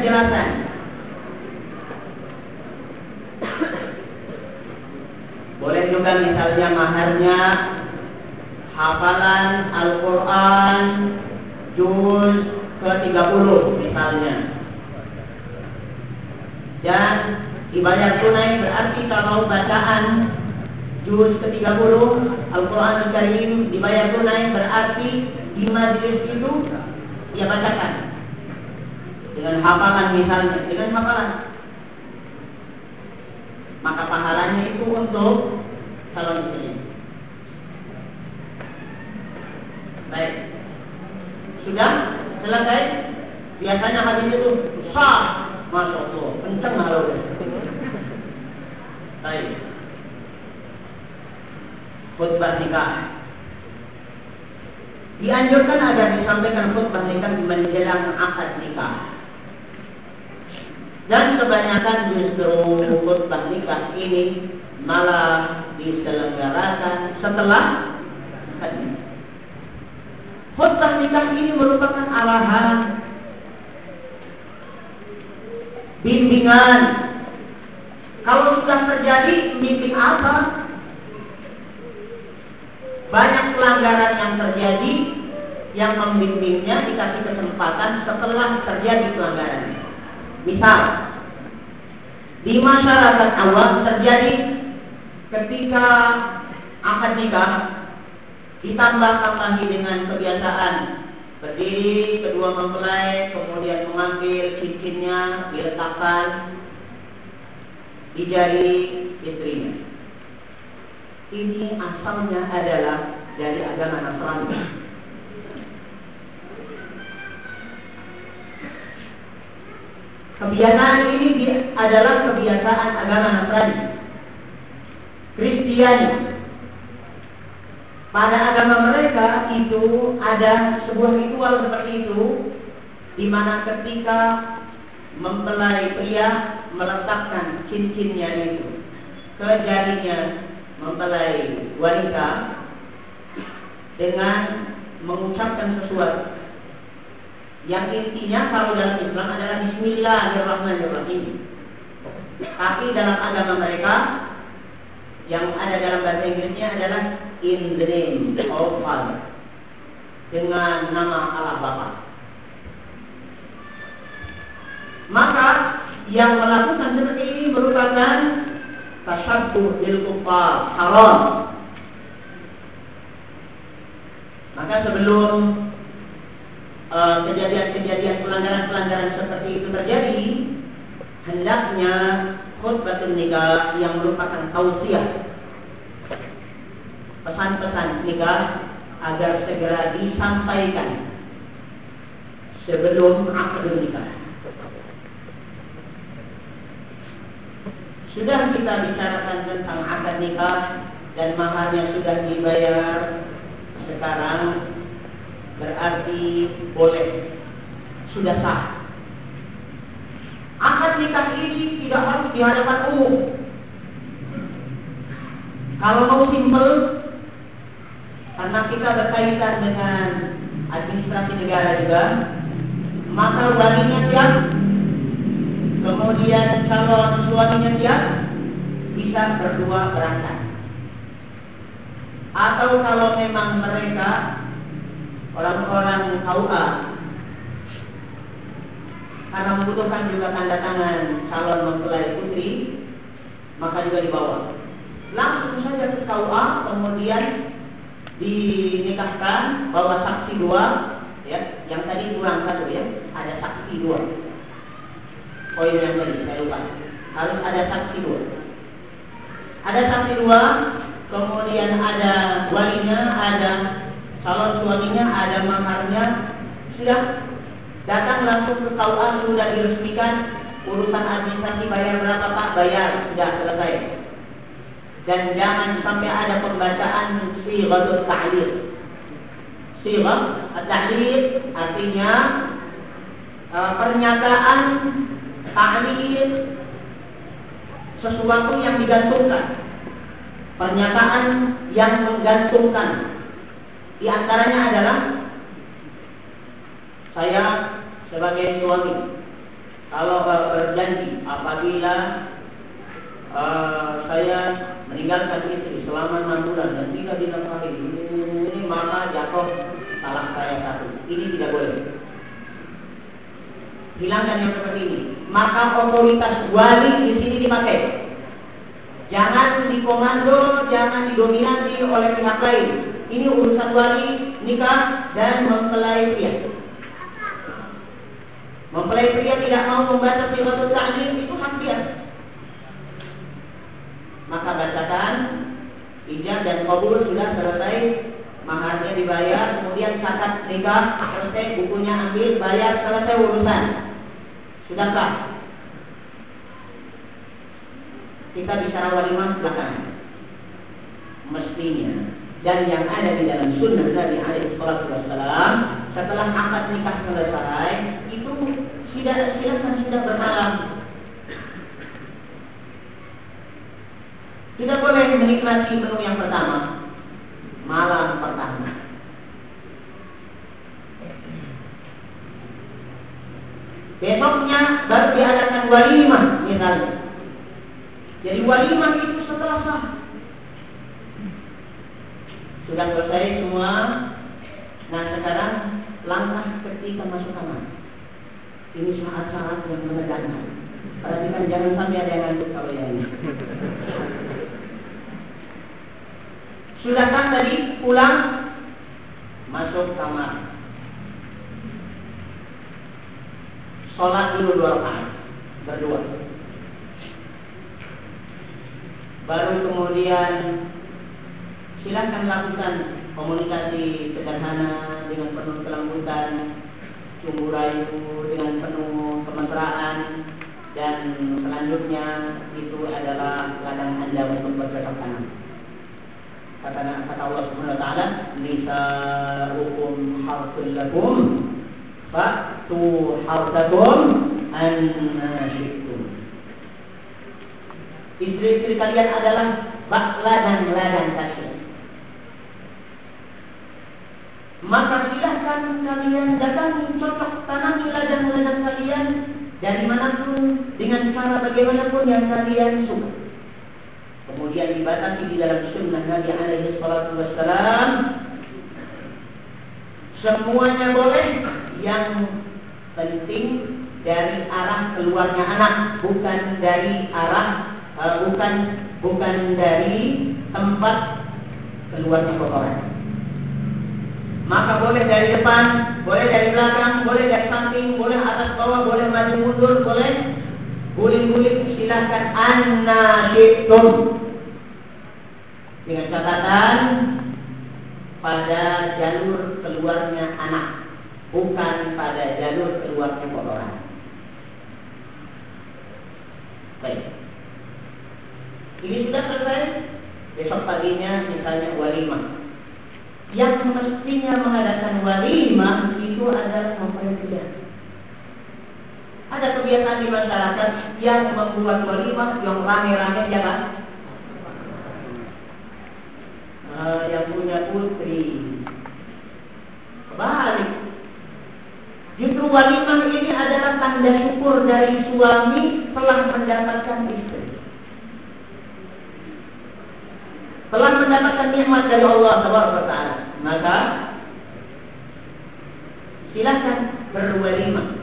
Kejelasan. Boleh juga misalnya maharnya hafalan Al-Quran juz ke-30 misalnya. Dan dibayar tunai berarti kalau bacaan juz ke-30 Al-Quran Al-Karim dibayar tunai berarti di majelis itu dia bacakan dengan hafalan misalnya dengan hafalan. Maka pahalanya itu untuk calon istrinya. Baik. Sudah? Selesai biasanya hadis itu sah. Masya Allah kenceng halau baik. Khutbah nikah. Dianjurkan agar disampaikan khutbah nikah menjelang akad nikah dan kebanyakan justru khutbah nikah ini malah diselenggarakan setelah. Khutbah nikah ini merupakan arahan bimbingan. Kalau sudah terjadi, bimbing apa? Banyak pelanggaran yang terjadi, yang membimbingnya dikasih kesempatan setelah terjadi pelanggaran. Misal, di masyarakat awam terjadi ketika akad nikah ditambah-tambahi dengan kebiasaan berdiri, kedua mempelai, kemudian mengambil cincinnya, diletakkan di jari istrinya. Ini asalnya adalah dari agama Nasrani. Kebiasaan ini adalah kebiasaan agama Nasrani. Kristiani pada agama mereka itu ada sebuah ritual seperti itu di mana ketika mempelai pria meletakkan cincinnya itu ke jarinya mempelai wanita dengan mengucapkan sesuatu yang intinya kalau dalam Islam adalah Bismillahirrahmanirrahim. Tapi dalam agama mereka yang ada dalam bahasa Inggrisnya adalah in the name of Father dengan nama Allah Bapa. Maka yang melakukan seperti ini merupakan tasabbuh kufar haram. Maka sebelum kejadian-kejadian uh, pelanggaran-pelanggaran seperti itu terjadi, hendaknya khutbatul nikah yang merupakan tausiah pesan-pesan nikah agar segera disampaikan sebelum akad nikah. Sudah kita bicarakan tentang akad nikah dan maharnya sudah dibayar sekarang berarti boleh sudah sah Akad nikah ini tidak harus di hadapan umum. Kalau mau simpel, karena kita berkaitan dengan administrasi negara juga, maka walinya siap, kemudian calon suaminya siap, bisa berdua berangkat. Atau kalau memang mereka orang-orang KUA karena membutuhkan juga tanda tangan calon mempelai putri, maka juga dibawa. Langsung saja ke KUA, kemudian dinikahkan, bawa saksi dua, ya, yang tadi kurang satu ya, ada saksi dua. Poin yang tadi saya lupa, harus ada saksi dua. Ada saksi dua, kemudian ada walinya, ada calon suaminya, ada maharnya, sudah Datang langsung ke KUA sudah diresmikan urusan administrasi bayar berapa Pak? Bayar sudah selesai. Dan jangan sampai ada pembacaan sighatul ta'lil. Sighah ta'lil artinya uh, pernyataan ta'lil sesuatu yang digantungkan. Pernyataan yang menggantungkan. Di antaranya adalah saya sebagai suami. Kalau berjanji apabila uh, saya meninggalkan istri selama enam bulan dan tidak dinafkahi ini, ini maka jatuh salah saya satu. Ini tidak boleh. Hilangkan yang seperti ini. Maka otoritas wali di sini dipakai. Jangan dikomando jangan didominasi oleh pihak lain ini urusan wali nikah dan mempelai pria Mempelai pria tidak mau membaca siratul ta'lim itu hak dia. Maka bacakan ijab dan kabul sudah selesai, maharnya dibayar, kemudian catat nikah, selesai bukunya ambil, bayar, selesai urusan. Sudahkah? Kita bicara walimah belakang. Mestinya dan yang ada di dalam sunnah Nabi alaihi wasallam setelah akad nikah selesai itu tidak silakan sudah bermalam Sudah boleh menikmati menu yang pertama, malam pertama. Besoknya baru diadakan walimah misalnya. Jadi walimah itu setelah sah. Sudah selesai semua. Nah sekarang langkah ketika masuk kamar. Ini saat-saat yang menegangkan. Perhatikan jangan sampai ada yang ngantuk kalau yang ini. Sudahkah tadi pulang masuk kamar? Sholat dulu dua rakaat berdua. Baru kemudian silahkan lakukan komunikasi sederhana dengan penuh kelembutan, sumbu rayu dengan penuh kemesraan dan selanjutnya itu adalah ladang anda untuk bercakap tanam. Kata, kata Allah Subhanahu wa taala, "Nisa'ukum harsul lakum fa'tu harsakum anna syi'tum." Istri-istri kalian adalah ladang-ladang kalian. Maka silahkan kalian datangi cocok tanami ladang-ladang kalian dari mana pun dengan cara bagaimanapun yang kalian suka. Kemudian dibatasi di dalam sunnah Nabi alaihi salatu wassalam. Semuanya boleh. Yang penting dari arah keluarnya anak bukan dari arah uh, bukan bukan dari tempat keluarnya kotoran maka boleh dari depan boleh dari belakang boleh dari samping boleh atas bawah boleh maju mundur boleh guling-guling silahkan anna syi'tum dengan catatan pada jalur keluarnya anak, bukan pada jalur keluarnya kotoran. Baik. Ini sudah selesai. Besok paginya misalnya walimah. Yang mestinya mengadakan walimah itu adalah mempelajari. Ada kebiasaan di masyarakat yang membuat walimah yang rame-rame siapa? uh, yang punya putri. Kebalik. Justru walimah ini adalah tanda syukur dari suami telah mendapatkan istri. Telah mendapatkan nikmat dari Allah Taala. Maka silahkan berwalimah.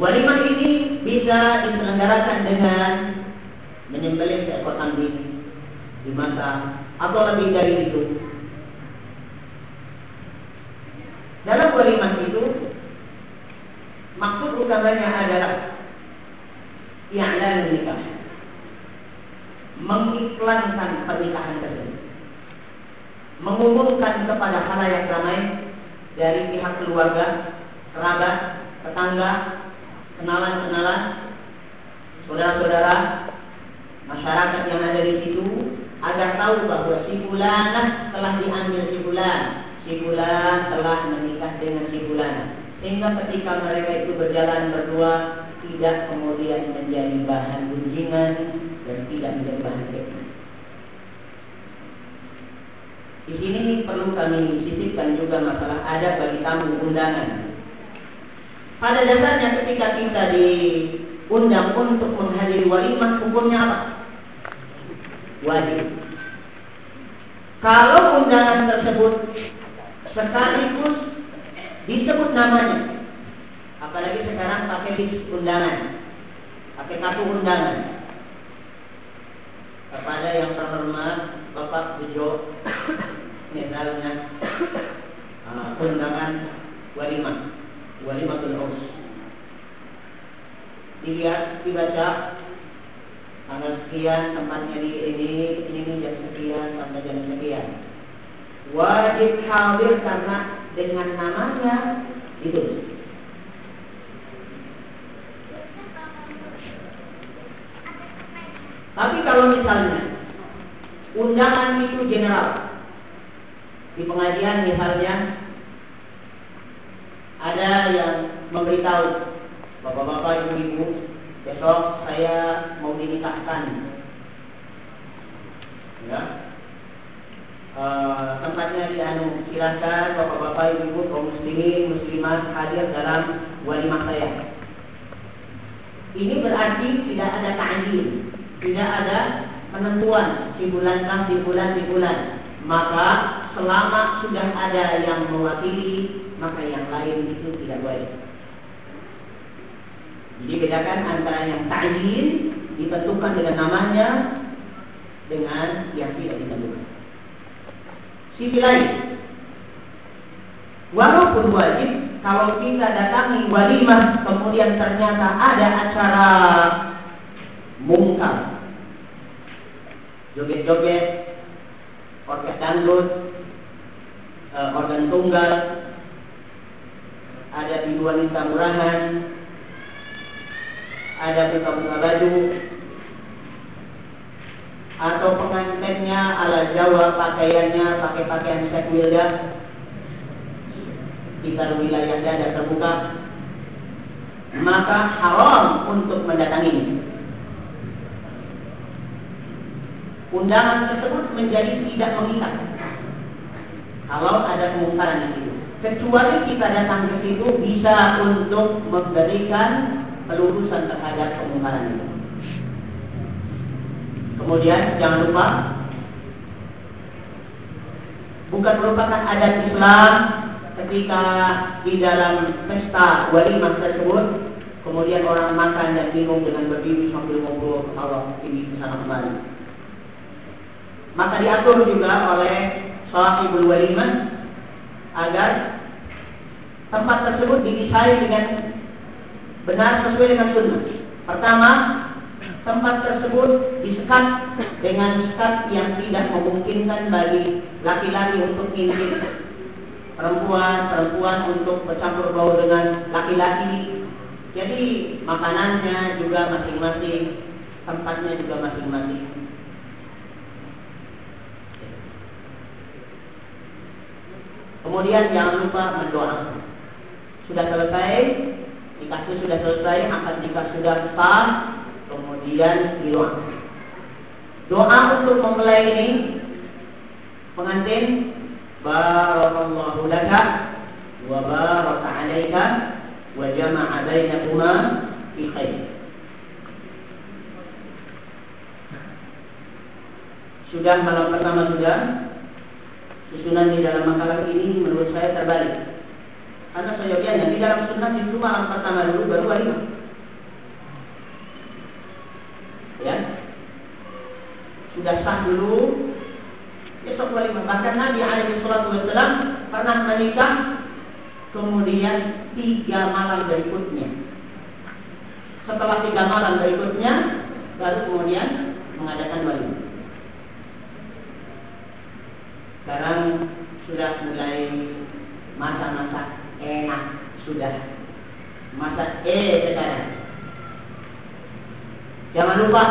Walimah ini bisa diselenggarakan dengan menyembelih seekor kambing dimasak atau lebih dari itu. Dalam walimah itu maksud utamanya adalah i'lan nikah. Mengiklankan pernikahan tersebut. Mengumumkan kepada yang ramai dari pihak keluarga, kerabat, tetangga, kenalan-kenalan, saudara-saudara, masyarakat yang ada di situ agar tahu bahwa si bulanah telah diambil si bulan, si bulan telah menikah dengan si bulan. Sehingga ketika mereka itu berjalan berdua tidak kemudian menjadi bahan gunjingan dan tidak menjadi bahan fitnah. Di sini perlu kami sisipkan juga masalah ada bagi tamu undangan. Pada dasarnya ketika kita diundang untuk menghadiri walimah hukumnya apa? wajib. Kalau undangan tersebut sekaligus disebut namanya, apalagi sekarang pakai list undangan, pakai kartu undangan. Kepada yang terhormat Bapak Bejo, misalnya uh, undangan walimah, walimatul aus. Dilihat, dibaca. Tanggal sekian tempatnya di ini ini jam sekian sampai jam sekian. Wajib hadir karena dengan namanya itu tapi kalau misalnya undangan itu general di pengajian misalnya ada yang memberitahu bapak-bapak ibu-ibu besok saya mau dinikahkan Ya. E, tempatnya di anu silakan bapak-bapak ibu kaum muslimin muslimat hadir dalam walimah saya. Ini berarti tidak ada ta'jil, tidak ada penentuan di bulan kah di bulan di bulan. Maka selama sudah ada yang mewakili, maka yang lain itu tidak boleh. Jadi bedakan antara yang ta'jil ditentukan dengan namanya dengan yang tidak ditentukan. Sisi lain, walaupun wajib kalau kita datangi walimah kemudian ternyata ada acara mungkar. Joget-joget orkes dangdut eh, organ tunggal ada biduan wanita murahan ada buka-buka baju atau pengantinnya ala Jawa pakaiannya pakai pakaian set wilda. Sekitar wilayah dada terbuka. Maka haram untuk mendatangi undangan tersebut menjadi tidak mengikat. Kalau ada kemungkaran di situ. Kecuali kita datang ke situ bisa untuk memberikan pelurusan terhadap kemungkaran itu. Kemudian jangan lupa bukan merupakan adat Islam ketika di dalam pesta walimah tersebut kemudian orang makan dan minum dengan berdiri sambil ngobrol Allah ini sana kembali maka diatur juga oleh sahibul walimah agar tempat tersebut didesain dengan benar sesuai dengan sunnah pertama tempat tersebut disekat dengan sekat yang tidak memungkinkan bagi laki-laki untuk ngintip perempuan-perempuan untuk bercampur baur dengan laki-laki. Jadi makanannya juga masing-masing, tempatnya juga masing-masing. Kemudian jangan lupa berdoa. Sudah selesai, nikahnya sudah selesai, akad nikah sudah sah, kemudian didoa. Doa untuk mempelai ini pengantin barakallahu laka wa baraka alaika wa jama'a bainakuma fi khair. Sudah malam pertama sudah Susunan di dalam makalah ini menurut saya terbalik Karena seyogianya di dalam sunnah itu malam pertama dulu baru walimah Ya Sudah sah dulu Besok walimah. Bahkan Nabi alaihi wasallam pernah menikah kemudian tiga malam berikutnya. Setelah tiga malam berikutnya, baru kemudian mengadakan walimah. Sekarang sudah mulai masa-masa enak sudah masa E sekarang. Jangan lupa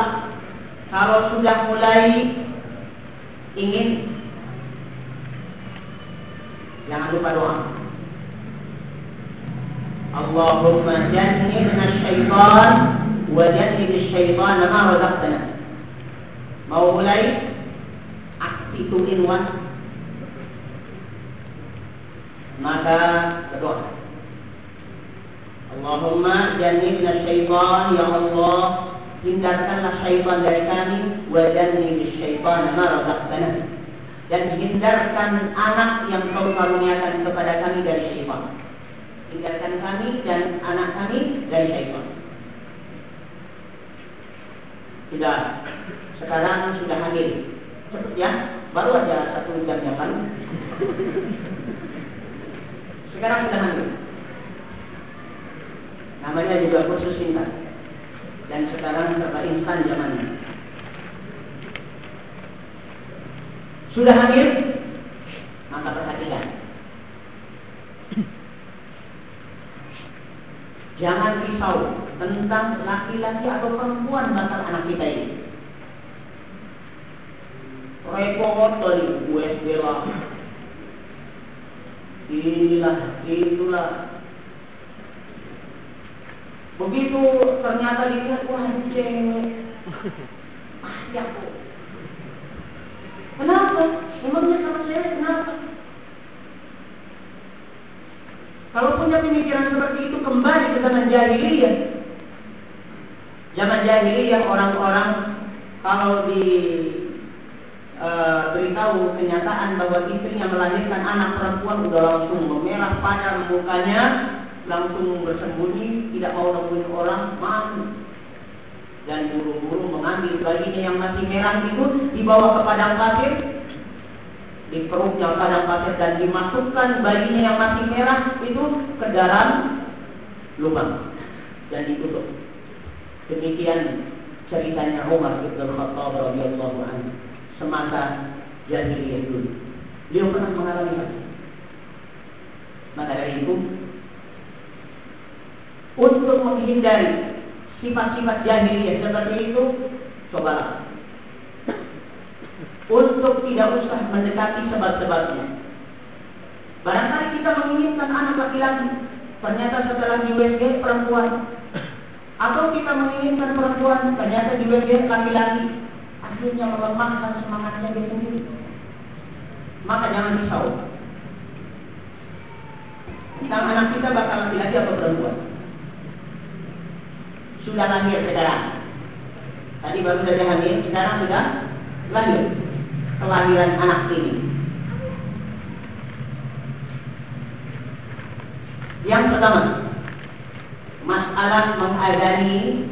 kalau sudah mulai ingin jangan lupa doa. Allahumma jannibna syaitan wa jannib syaitan ma razaqtana. Mau mulai aksi tuinwan maka berdoa. Allahumma jannibna syaitan ya Allah hindarkanlah syaitan dari kami wajanni bisyaitan ma razaqtana. Dan hindarkan anak yang kau karuniakan kepada kami dari syaitan. Hindarkan kami dan anak kami dari syaitan. Sudah. Sekarang sudah hadir. Cepat ya. Baru aja satu jam yang lalu sekarang sudah hadir namanya juga kursus singkat dan sekarang serba instan zamannya. Sudah hadir? Maka perhatikan. Jangan risau tentang laki-laki atau perempuan bakal anak kita ini. Repot dari USB lah. Inilah, itulah, Begitu ternyata dilihat wah cewek. Ah, ya kok. Kenapa? Emangnya sama saya kenapa? Kalau punya pemikiran seperti itu kembali ke zaman jahiliyah. Zaman jahiliyah orang-orang kalau di e, beritahu kenyataan bahwa istrinya melahirkan anak perempuan udah langsung memerah pada mukanya, langsung bersembunyi, tidak mau nemuin orang, malu. Dan buru-buru mengambil bayinya yang masih merah itu dibawa ke padang pasir. Di perutnya padang pasir dan dimasukkan bayinya yang masih merah itu ke dalam lubang. Dan ditutup. Demikian ceritanya Umar bin Khattab radhiyallahu anhu semasa jahiliyah dulu. Beliau pernah mengalami hal Maka dari itu untuk menghindari sifat-sifat jahiliyah seperti itu, cobalah. Untuk tidak usah mendekati sebab-sebabnya. Barangkali kita menginginkan anak laki-laki, ternyata setelah di WG perempuan. Atau kita menginginkan perempuan, ternyata di WG laki-laki. Akhirnya melemahkan semangatnya dia sendiri. Maka jangan risau. Tentang anak kita bakal laki-laki atau perempuan sudah lahir sekarang. Tadi baru saja hamil, sekarang sudah lahir. Kelahiran anak ini. Yang pertama, masalah mengadani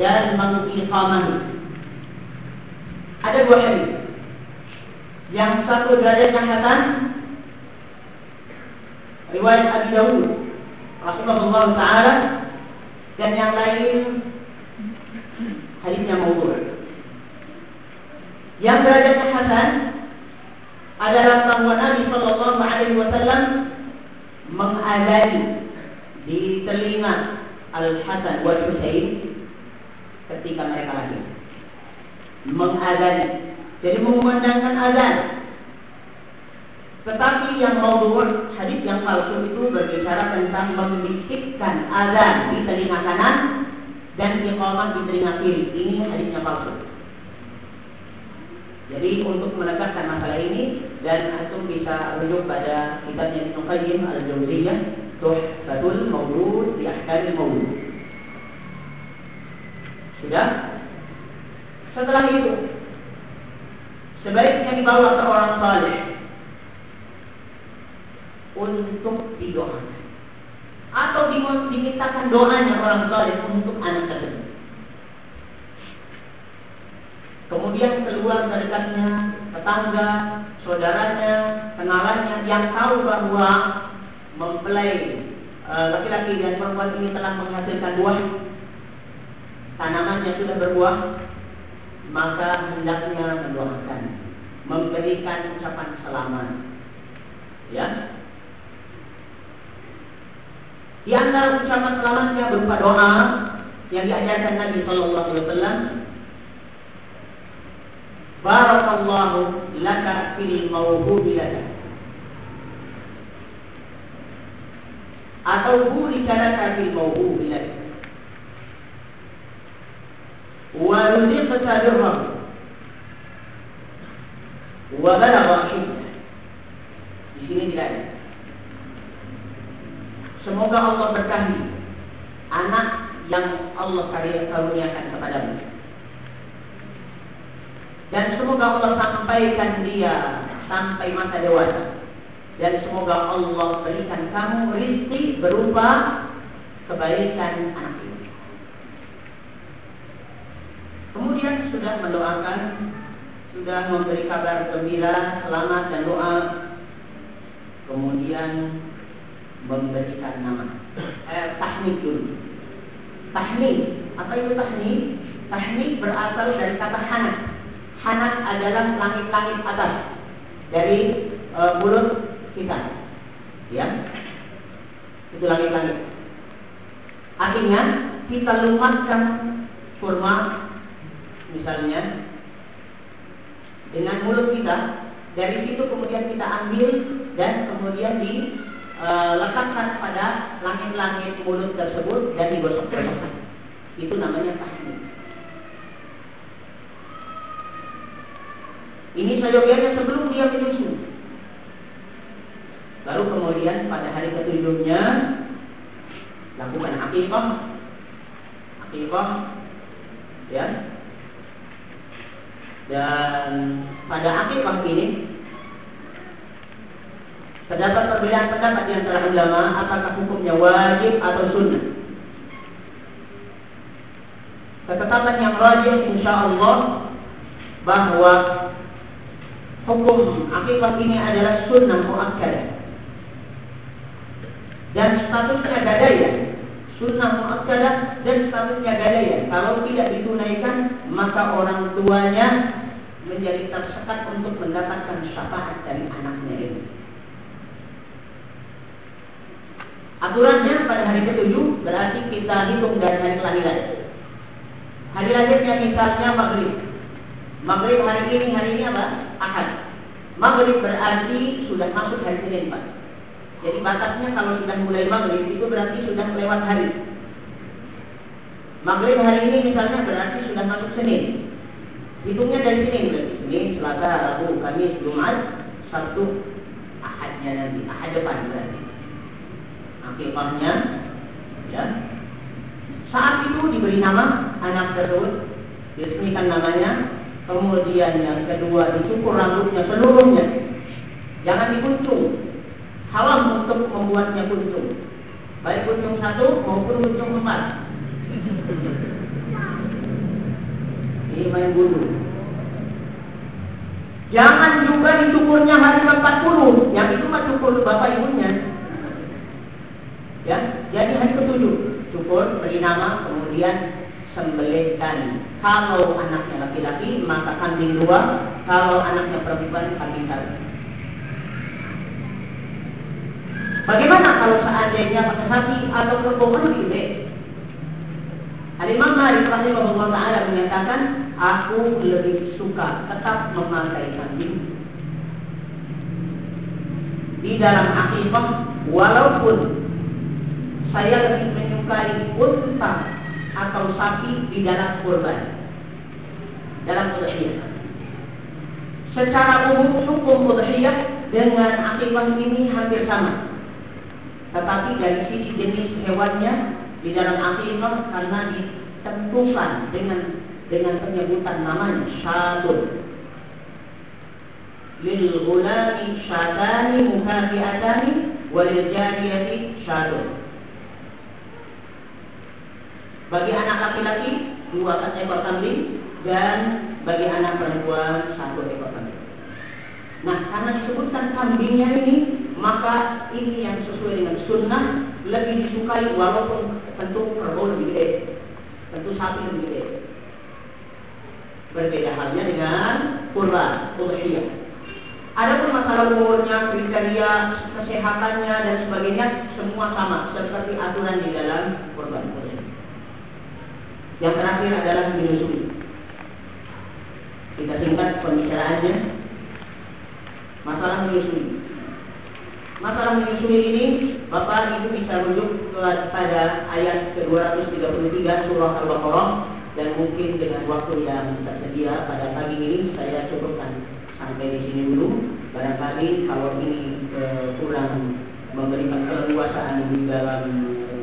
dan mengiqamah. Ada dua hadis. Yang satu derajatnya hasan riwayat Abi Dawud Rasulullah taala dan yang lain hadisnya maudhu. Yang derajatnya hasan adalah bahwa Nabi Shallallahu Alaihi Wasallam mengadani di telinga Al Hasan wa Husain ketika mereka lahir. Mengadani, jadi mengumandangkan azan tetapi yang mau hadis yang palsu itu berbicara tentang membisikkan azan di telinga kanan dan iqamah di telinga kiri. Ini hadisnya palsu. Jadi untuk menegakkan masalah ini dan antum bisa rujuk pada kitabnya Ibnu Qayyim Al-Jauziyah Tuhfatul Mawlud di Ahkamil Mawlud. Sudah? Setelah itu sebaiknya dibawa ke orang saleh untuk didoakan. Atau dimintakan doanya orang saleh untuk anak tersebut. Kemudian keluar terdekatnya, tetangga, saudaranya, kenalannya yang tahu bahwa mempelai e, laki-laki dan perempuan ini telah menghasilkan buah, tanamannya sudah berbuah, maka hendaknya mendoakan, memberikan ucapan selamat. Ya, di antara ucapan selamatnya berupa doa yang diajarkan Nabi Shallallahu Alaihi Wasallam. Barakallahu laka fil mawhubi laka. Atau burika laka fil mawhubi laka. Di sini tidak ada. Semoga Allah berkahi anak yang Allah karuniakan kepadamu. Dan semoga Allah sampaikan dia sampai masa dewasa. Dan semoga Allah berikan kamu rizki berupa kebaikan anak ini. Kemudian sudah mendoakan, sudah memberi kabar gembira, selamat dan doa. Kemudian memberikan nama. Eh, tahnik dulu. Tahnik, apa itu tahnik? Tahnik berasal dari kata hanak. Hanak adalah langit-langit atas dari e, mulut kita. Ya. Itu langit-langit. Artinya kita lumatkan kurma misalnya dengan mulut kita dari situ kemudian kita ambil dan kemudian di Eh, letakkan pada langit-langit mulut tersebut dan digosok-gosokkan. Itu namanya tahmid. Ini sayogianya sebelum dia menyusu. Baru kemudian pada hari ketujuhnya lakukan akikah, akikah, ya. Dan pada akikah ini terdapat perbedaan pendapat di antara ulama apakah hukumnya wajib atau sunnah. Ketetapan yang wajib insya Allah bahwa hukum akikah ini adalah sunnah muakkadah dan statusnya gadaya sunnah muakkadah dan statusnya gadaya kalau tidak ditunaikan maka orang tuanya menjadi tersekat untuk mendapatkan syafaat dari anaknya ini. Aturannya pada hari ketujuh berarti kita hitung dari hari kelahiran hari lahirnya misalnya maghrib. Maghrib hari ini hari ini apa? Ahad. Maghrib berarti sudah masuk hari senin pak jadi batasnya kalau sudah mulai maghrib itu berarti sudah lewat hari. Maghrib hari ini misalnya berarti sudah masuk Senin. Hitungnya dari sini berarti Senin, Selasa, Rabu, Kamis, Jumat, Sabtu, Ahadnya nanti, Ahad depan berarti. Akikahnya, ya. Saat itu diberi nama anak tersebut, diresmikan namanya, kemudian yang kedua dicukur rambutnya seluruhnya, jangan dikuntung, haram untuk membuatnya kunjung. Baik kunjung satu maupun kunjung empat. Ini main bulu. Jangan juga dicukurnya hari ke-40. Yang itu mah cukur bapak ibunya. Ya, jadi hari ketujuh cukur beri nama kemudian sembelihkan. Kalau anaknya laki-laki maka kambing dua, kalau anaknya perempuan kambing satu. Bagaimana kalau seandainya sapi atau kerbau lebih baik? Al-Imam Malik rahimahullah taala menyatakan, aku lebih suka tetap memakai kambing di dalam akikah walaupun saya lebih menyukai unta atau sapi di dalam kurban dalam udhiyah. Secara umum hukum udhiyah dengan akikah ini hampir sama. Tetapi dari sisi jenis hewannya di dalam akikah karena ditentukan dengan dengan penyebutan namanya syatun. Lil gulami syatani mukafiatani walil jariyati syatun. Bagi anak laki-laki dua ekor kambing dan bagi anak perempuan satu ekor kambing. Nah, karena disebutkan kambingnya ini maka ini yang sesuai dengan sunnah lebih disukai walaupun tentu kerbau lebih gede, tentu sapi lebih gede. Berbeda halnya dengan kurban, udhiyah. Adapun masalah umurnya, kriteria kesehatannya dan sebagainya semua sama seperti aturan di dalam kurban Yang terakhir adalah menyusui. Kita singkat pembicaraannya. Masalah menyusui. Masalah menyusui ini Bapak Ibu bisa rujuk pada ayat ke-233 surah Al-Baqarah dan mungkin dengan waktu yang tersedia pada pagi ini saya cukupkan sampai di sini dulu. Barangkali kalau ini e, kurang memberikan keleluasaan di dalam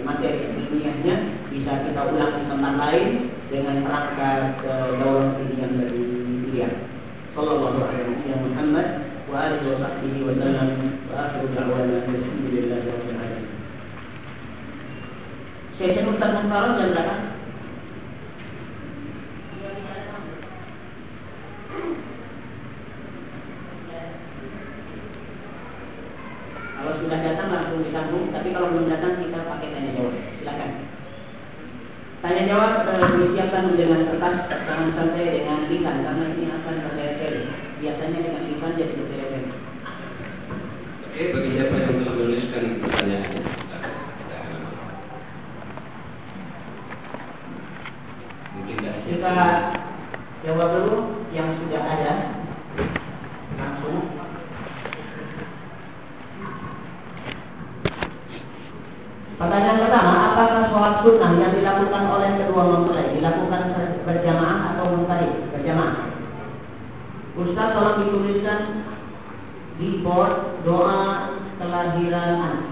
materi ilmiahnya bisa kita ulang di tempat lain dengan perangkat e, daurah ini yang lebih ideal. Sallallahu alaihi wasallam وآله وصحبه وسلم وآخر دعوانا الحمد لله رب العالمين. Sesi Ustaz Muhtaram jam berapa? Kalau sudah datang langsung disambung, tapi kalau belum datang kita pakai tanya jawab. Silakan. Tanya jawab eh, disiapkan dengan kertas, jangan sampai dengan lisan karena ini akan berseri-seri biasanya dengan iman jadi berbeda Oke, bagi siapa yang belum menuliskan pertanyaannya? Kita jawab dulu yang sudah ada langsung. Pertanyaan pertama, apakah sholat sunnah yang dilakukan oleh kedua mempelai dilakukan berjamaah atau munfarid? Berjamaah. Ustaz tolong dituliskan di board doa kelahiran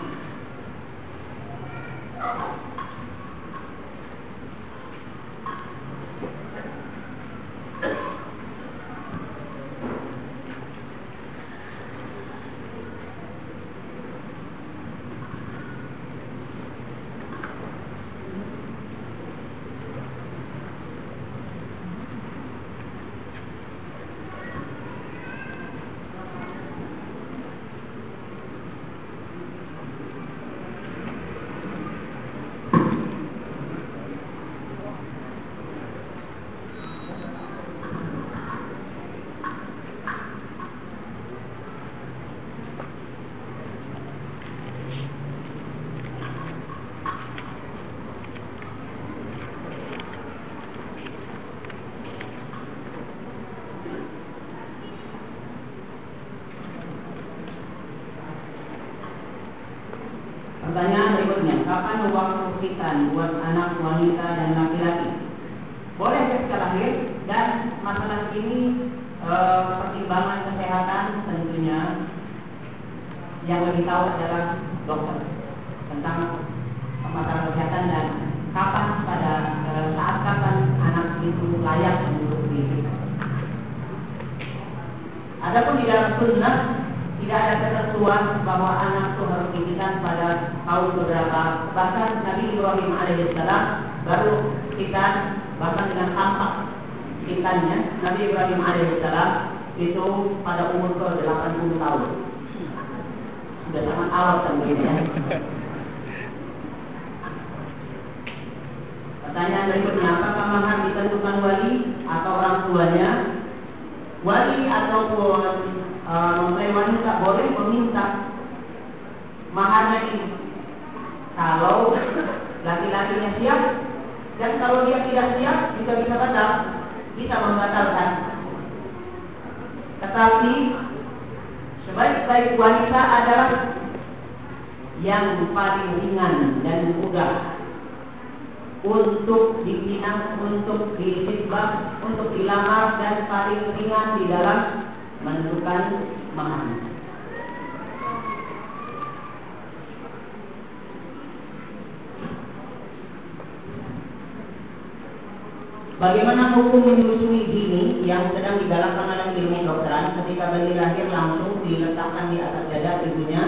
digalakkan oleh ilmu dokteran ketika bayi lahir langsung diletakkan di atas dada ibunya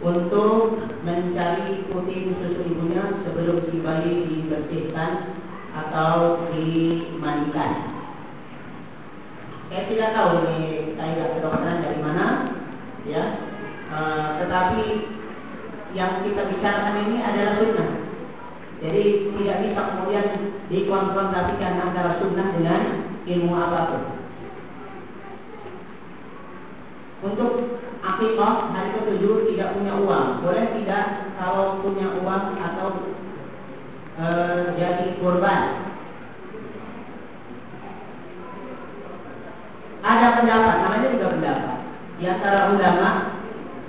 untuk mencari putih susu ibunya sebelum si bayi dibersihkan atau dimandikan. Saya tidak tahu ini saya kedokteran dari mana, ya. E, tetapi yang kita bicarakan ini adalah sunnah. Jadi tidak bisa kemudian dikonfrontasikan antara sunnah dengan ilmu apa pun. Untuk akikah hari ketujuh tidak punya uang, boleh tidak kalau punya uang atau e, jadi korban? Ada pendapat, namanya juga pendapat. Di antara ulama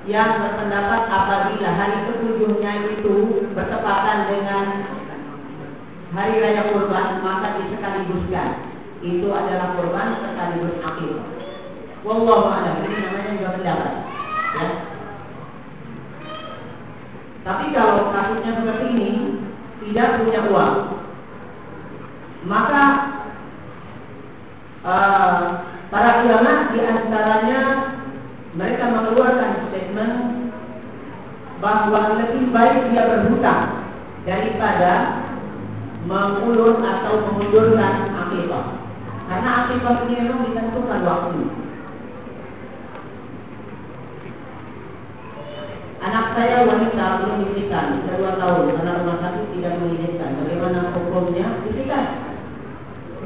yang berpendapat apabila hari ketujuhnya itu bertepatan dengan hari raya kurban maka disekaligus,kan itu adalah kurban sekaligus akikah. Wallahu a'lam. Ini namanya juga pendapat. Ya. Tapi kalau kasusnya seperti ini tidak punya uang, maka uh, para ulama di antaranya mereka mengeluarkan statement bahwa lebih baik dia berhutang daripada mengulur atau mengundurkan akikah. Karena akikah ini memang ditentukan waktu. Anak saya wanita belum diberikan sudah dua tahun karena rumah sakit tidak mengizinkan. Bagaimana hukumnya? Diberikan.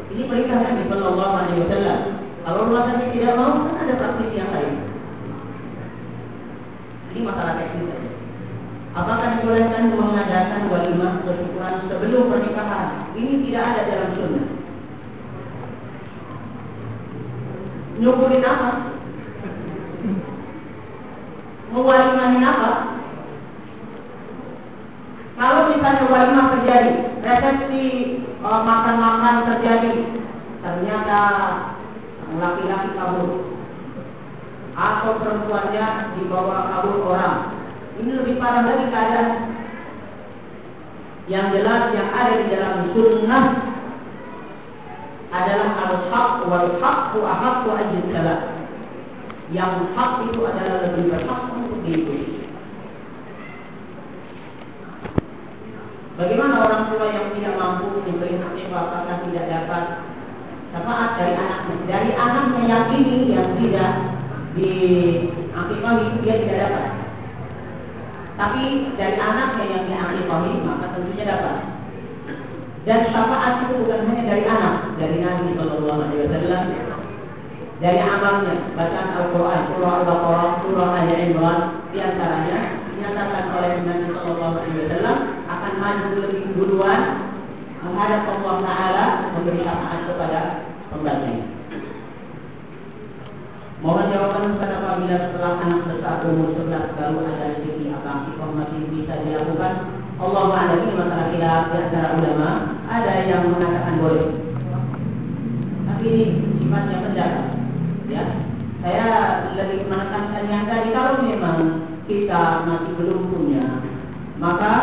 Ini perintah Nabi Shallallahu Alaihi Wasallam. Kalau rumah sakit tidak mau, kan ada praktik yang lain. Ini masalah teknis saja. Apakah dibolehkan mengadakan walimah kesyukuran sebelum pernikahan? Ini tidak ada dalam sunnah. Nyukurin apa? Mewalimahin apa? Kalau misalnya walimah terjadi, resepsi makan makan-makan terjadi, ternyata laki-laki kabur atau perempuannya dibawa kabur orang. Ini lebih parah lagi keadaan yang jelas yang ada di dalam sunnah adalah al-haq wal haqqu ahaqqu ajin Yang hak itu adalah lebih berhak untuk diikuti. Bagaimana orang tua yang tidak mampu memberi haknya apakah tidak dapat syafaat dari anaknya? Dari anaknya yang ini yang tidak di akikahi dia tidak dapat. Tapi dari anaknya yang di akikahi maka tentunya dapat. Dan syafaat itu bukan hanya dari anak, dari Nabi Shallallahu Alaihi Wasallam, dari amalnya, bacaan Al-Quran, surah Al-Baqarah, surah Al Imran, di antaranya dinyatakan oleh Nabi Shallallahu Alaihi Wasallam akan maju lebih duluan menghadap Allah Taala memberi syafaat kepada pembacanya. Mohon jawaban kepada apabila setelah anak besar umur 11 baru ada rezeki apakah masih bisa dilakukan? Allah ada ini masalah khilaf di antara ulama. Ada yang mengatakan boleh. Tapi ini sifatnya pendapat. Ya, saya lebih menekankan yang tadi kalau memang kita masih belum punya, maka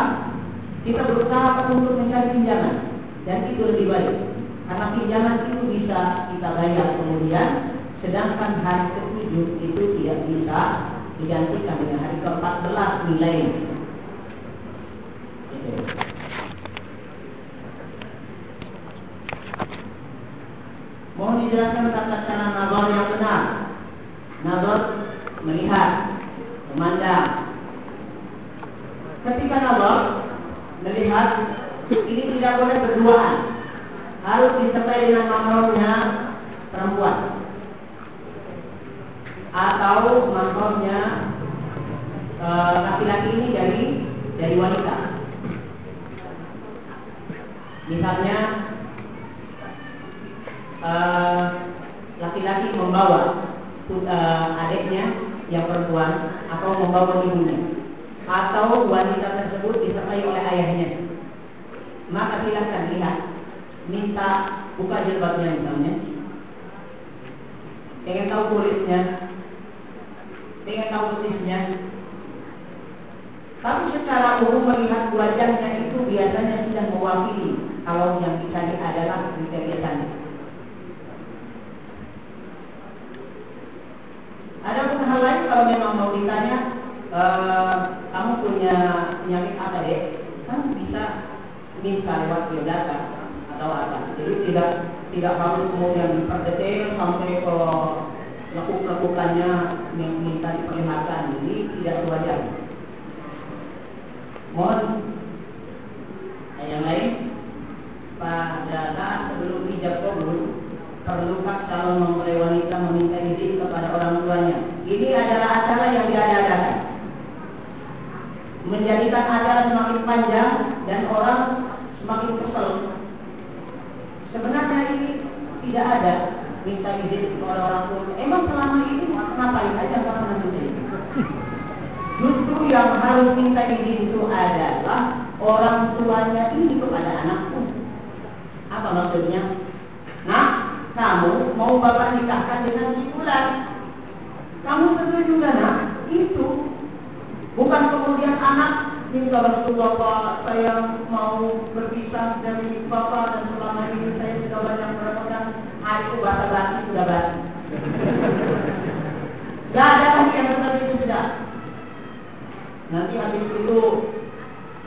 kita berusaha untuk mencari pinjaman dan itu lebih baik karena pinjaman itu bisa kita bayar kemudian Sedangkan hari ketujuh itu tidak bisa digantikan dengan hari ke-14 nilai. Gitu. Mohon dijelaskan tata cara nazar yang benar. Nazar melihat, memandang. Ketika nazar melihat, ini tidak boleh berduaan. Harus disertai dengan mahramnya perempuan atau mahramnya eh, laki-laki ini dari dari wanita. Misalnya eh, laki-laki membawa uh, adiknya yang perempuan atau membawa ibunya atau wanita tersebut disertai oleh ayahnya maka silahkan lihat minta buka jilbabnya misalnya ingin tahu kulitnya dengan autisnya. Tapi secara umum melihat wajahnya itu biasanya sudah mewakili kalau yang dicari adalah kriteria. Ada pun hal lain kalau memang mau ditanya, e, kamu punya penyakit apa deh? Kan bisa lewat biodata atau apa. Jadi tidak tidak harus kemudian diperdetail sampai ke lekuk-lekukannya yang minta diperlihatkan ini tidak sewajar. Mohon yang lain pada saat sebelum hijab kabul perlukah calon mempelai wanita meminta izin kepada orang tuanya? Ini adalah acara yang diadakan menjadikan acara semakin panjang dan orang semakin kesel. Sebenarnya ini tidak ada minta izin kepada orang tua. Emang selama ini ngapain aja minta izin? Justru yang harus minta izin itu adalah orang tuanya ini kepada anakku. Apa maksudnya? Nah, kamu mau bapak nikahkan dengan si. Kamu setuju juga nak? Itu bukan kemudian anak minta restu bapak saya mau berpisah dari bapak dan selama ini saya sudah banyak berapa hari itu bahasa basi sudah basi. Gak ada lagi yang seperti itu sudah. Nanti habis itu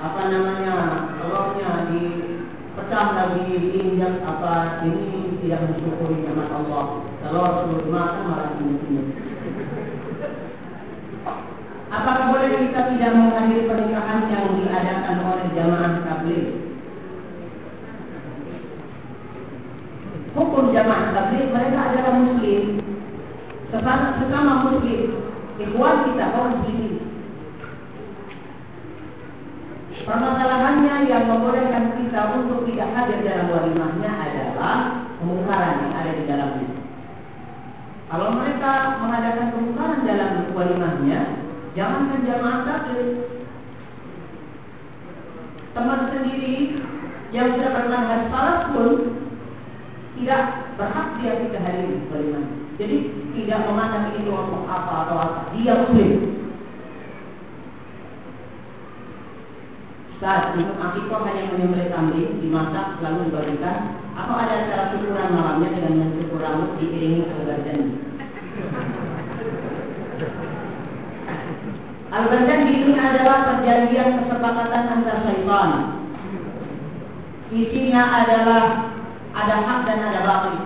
apa namanya rohnya dipecah lagi diinjak apa ini tidak mensyukuri nikmat Allah. Kalau sebelum makan malah ini Apakah boleh kita tidak menghadiri pernikahan yang diadakan oleh jamaah tabligh? hukum jamaah tabligh mereka adalah muslim sesama, sesama muslim ikhwan kita kaum muslimin Permasalahannya yang membolehkan kita untuk tidak hadir dalam walimahnya adalah kemungkaran yang ada di dalamnya. Kalau mereka mengadakan kemungkaran dalam walimahnya, jangankan jamaah tabligh. Teman sendiri yang sudah pernah salah pun tidak berhak dia tidak hadir walimah. Jadi tidak memandang itu untuk apa atau apa. Dia muslim. Saat untuk akikah hanya menyembelih kambing, dimasak lalu dibagikan, atau ada cara syukuran malamnya dengan rambut diiringi al-barjani. Al-barjani ini adalah perjanjian kesepakatan antara syaitan. Isinya adalah ada hak dan ada batil.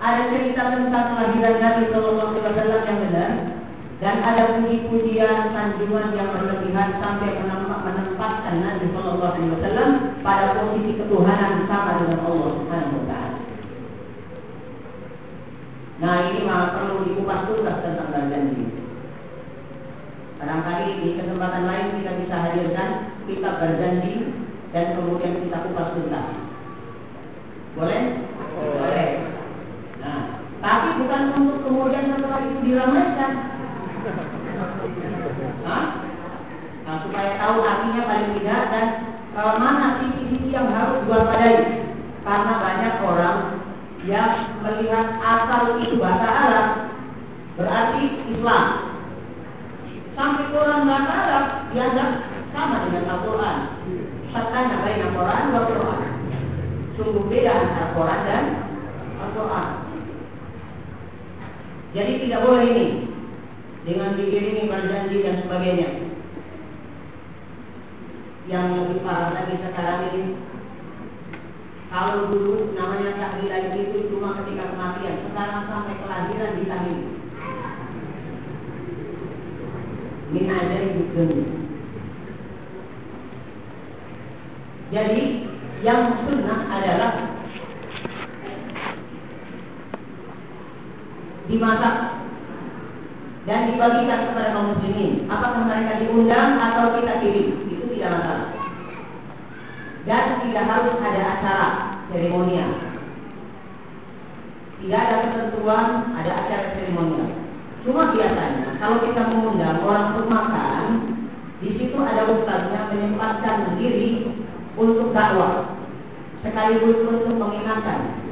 Ada cerita tentang kelahiran Nabi Shallallahu Alaihi Wasallam yang benar, dan ada puji-pujian sanjungan yang berlebihan sampai menempatkan Nabi Shallallahu Alaihi Wasallam pada posisi ketuhanan sama dengan Allah Subhanahu Wa Taala. Nah ini malah perlu dikupas tuntas tentang berjanji. Barangkali di kesempatan lain kita bisa hadirkan kita berjanji dan kemudian kita kupas tuntas. Boleh? Boleh. Nah, tapi bukan untuk kemudian setelah itu diramaikan, Nah, supaya tahu artinya paling tidak dan e, mana sisi-sisi yang harus diwaspadai. Karena banyak orang yang melihat asal itu bahasa Arab berarti Islam. Sampai orang bahasa Arab dianggap sama dengan Al-Quran. Syakanya baik Al-Quran dan Al-Quran. Sungguh beda antara Quran dan Al-Quran. Jadi tidak boleh ini dengan diiringi berjanji dan sebagainya. Yang lebih parah lagi sekarang ini, kalau dulu namanya tahlilan itu cuma ketika kematian, sekarang sampai kelahiran ditahlil. Min ada Jadi yang sunnah adalah dimasak dan dibagikan kepada kaum muslimin. Apakah mereka diundang atau kita kirim? Itu tidak masalah. Dan tidak harus ada acara seremonial. Tidak ada ketentuan ada acara seremonial. Cuma biasanya kalau kita mengundang orang untuk makan, di situ ada ustaznya menyempatkan diri untuk dakwah, sekaligus untuk mengingatkan,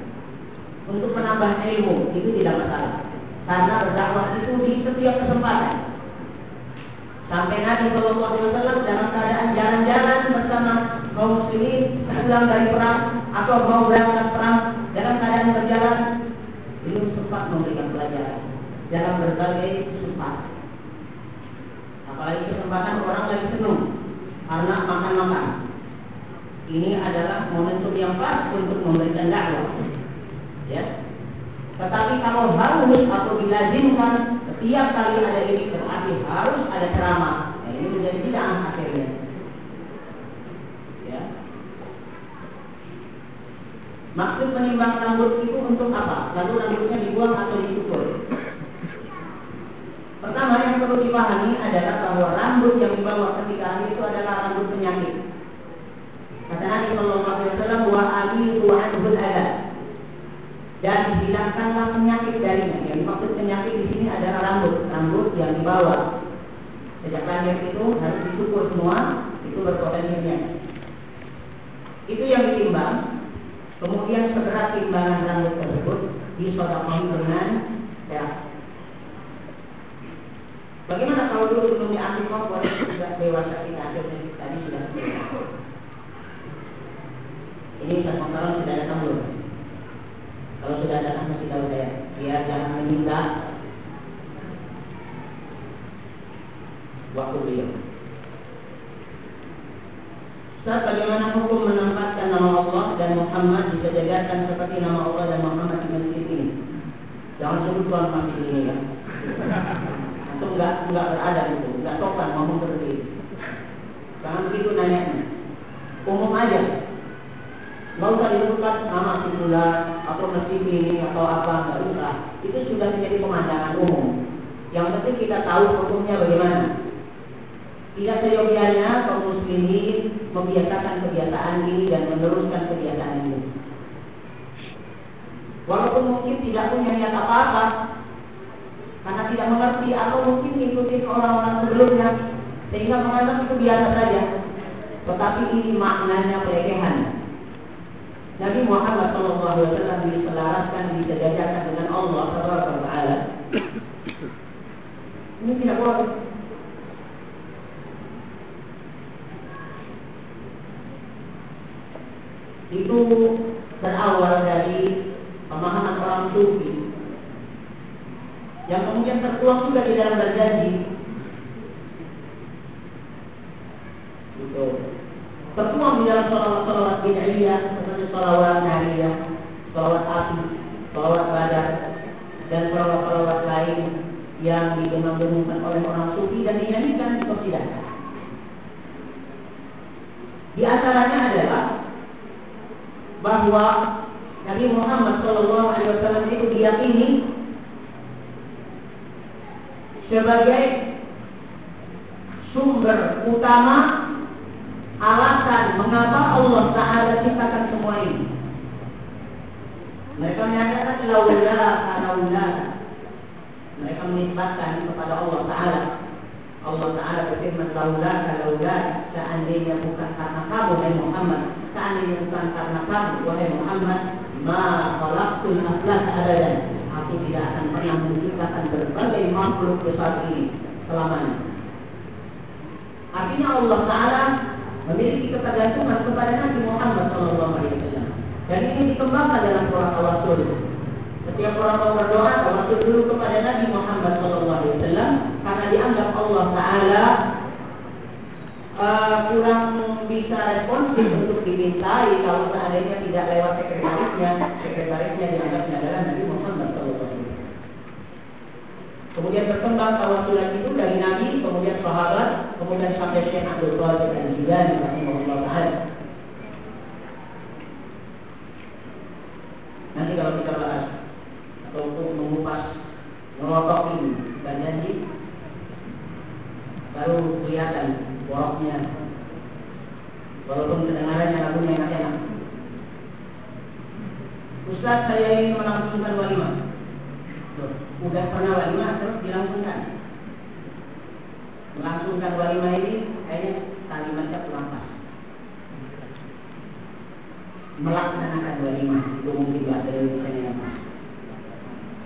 untuk menambah ilmu, itu tidak masalah. Karena berdakwah itu di setiap kesempatan. Sampai Nabi Shallallahu Alaihi Wasallam dalam keadaan jalan-jalan bersama kaum muslimin pulang dari perang atau mau berangkat perang dalam keadaan berjalan, belum sempat memberikan pelajaran dalam berbagai sumpah. Apalagi kesempatan orang lagi senang karena makan-makan. Ini adalah momentum yang pas untuk memberikan dakwah. Ya, tetapi kalau harus atau dilazimkan setiap kali ada ini berarti harus ada ceramah. Ya, ini menjadi tidak akhirnya. Ya. Maksud menimbang rambut itu untuk apa? Lalu rambutnya dibuang atau dicukur? Pertama yang perlu dipahami adalah bahwa rambut yang dibawa ketika itu adalah rambut penyakit. Kata Nabi Shallallahu Alaihi Wasallam, wa ali wa ada dan dihilangkanlah penyakit darinya. Yang dimaksud penyakit di sini adalah rambut, rambut yang dibawa. Sejak lahir itu harus dicukur semua, itu berpotensi penyakit. Itu yang ditimbang. Kemudian segera timbangan rambut tersebut disodakan dengan perak. Bagaimana kalau dulu sebelum diakikah boleh sudah dewasa kita akhirnya tadi sudah Ini saya sudah datang belum? Kalau sudah datang kasih tahu saya. Biar jangan meminta waktu beliau. Saat bagaimana hukum menempatkan nama Allah dan Muhammad disejajarkan seperti nama Allah dan Muhammad di masjid ini? Jangan sebut Tuhan masjid ini ya. Itu enggak enggak berada itu, enggak sopan ngomong seperti itu. Jangan begitu nanya. Umum aja, Nggak usah disebutkan nama singular atau masjid ini atau apa, nggak usah. Itu sudah menjadi pemandangan umum. Yang penting kita tahu hukumnya bagaimana. Tidak seyogianya kaum muslimin membiasakan kebiasaan ini dan meneruskan kebiasaan ini. Walaupun mungkin tidak punya niat apa-apa, karena tidak mengerti atau mungkin mengikuti orang-orang sebelumnya, sehingga menganggap itu biasa saja. Tetapi ini maknanya pelecehan Nabi Muhammad SAW diselaraskan, disejajarkan dengan Allah Taala. Ini tidak boleh. Itu berawal dari pemahaman orang sufi yang kemudian tertuang juga di dalam berjanji itu tertuang di dalam salawat-salawat bid'iyah seperti salawat nariyah, salawat api, salawat badan dan salawat-salawat lain yang didengung-dengungkan oleh orang sufi dan dinyanyikan di persidangan. Di antaranya adalah bahwa Nabi Muhammad SAW itu diyakini sebagai sumber utama alasan mengapa Allah Taala ciptakan semua ini. Mereka menyatakan laula laula. Mereka menisbatkan kepada Allah Taala. Allah Taala berfirman laula laula seandainya bukan karena kamu wahai Muhammad, seandainya bukan karena kamu wahai Muhammad, ma khalaqtul aflak abadan. Aku tidak akan pernah menciptakan berbagai makhluk besar ini selamanya. Artinya Allah Taala memiliki ketergantungan kepada Nabi Muhammad SAW. Dan ini dikembangkan dalam surah tawasul. Setiap orang mau berdoa, tawasul dulu kepada Nabi Muhammad SAW karena dianggap Allah Taala uh, kurang bisa responsif untuk dimintai kalau seandainya tidak lewat sekretarisnya, sekretarisnya dianggapnya adalah Nabi Muhammad. Kemudian berkembang tawasulan itu dari Nabi, kemudian sahabat, kemudian sampai Syekh Abdul Qadir dan Jilani rahimahullah taala. Nanti kalau kita bahas atau mengupas ngelotok ini dan janji baru kelihatan boroknya. Walaupun kedengarannya lagunya enak-enak. Ustaz saya ingin melangsungkan walimah Udah pernah walimah terus dilangsungkan. Melangsungkan walimah ini Kayaknya kalimatnya kurang pas. Melaksanakan walimah Itu mungkin bahasa Indonesia yang pas.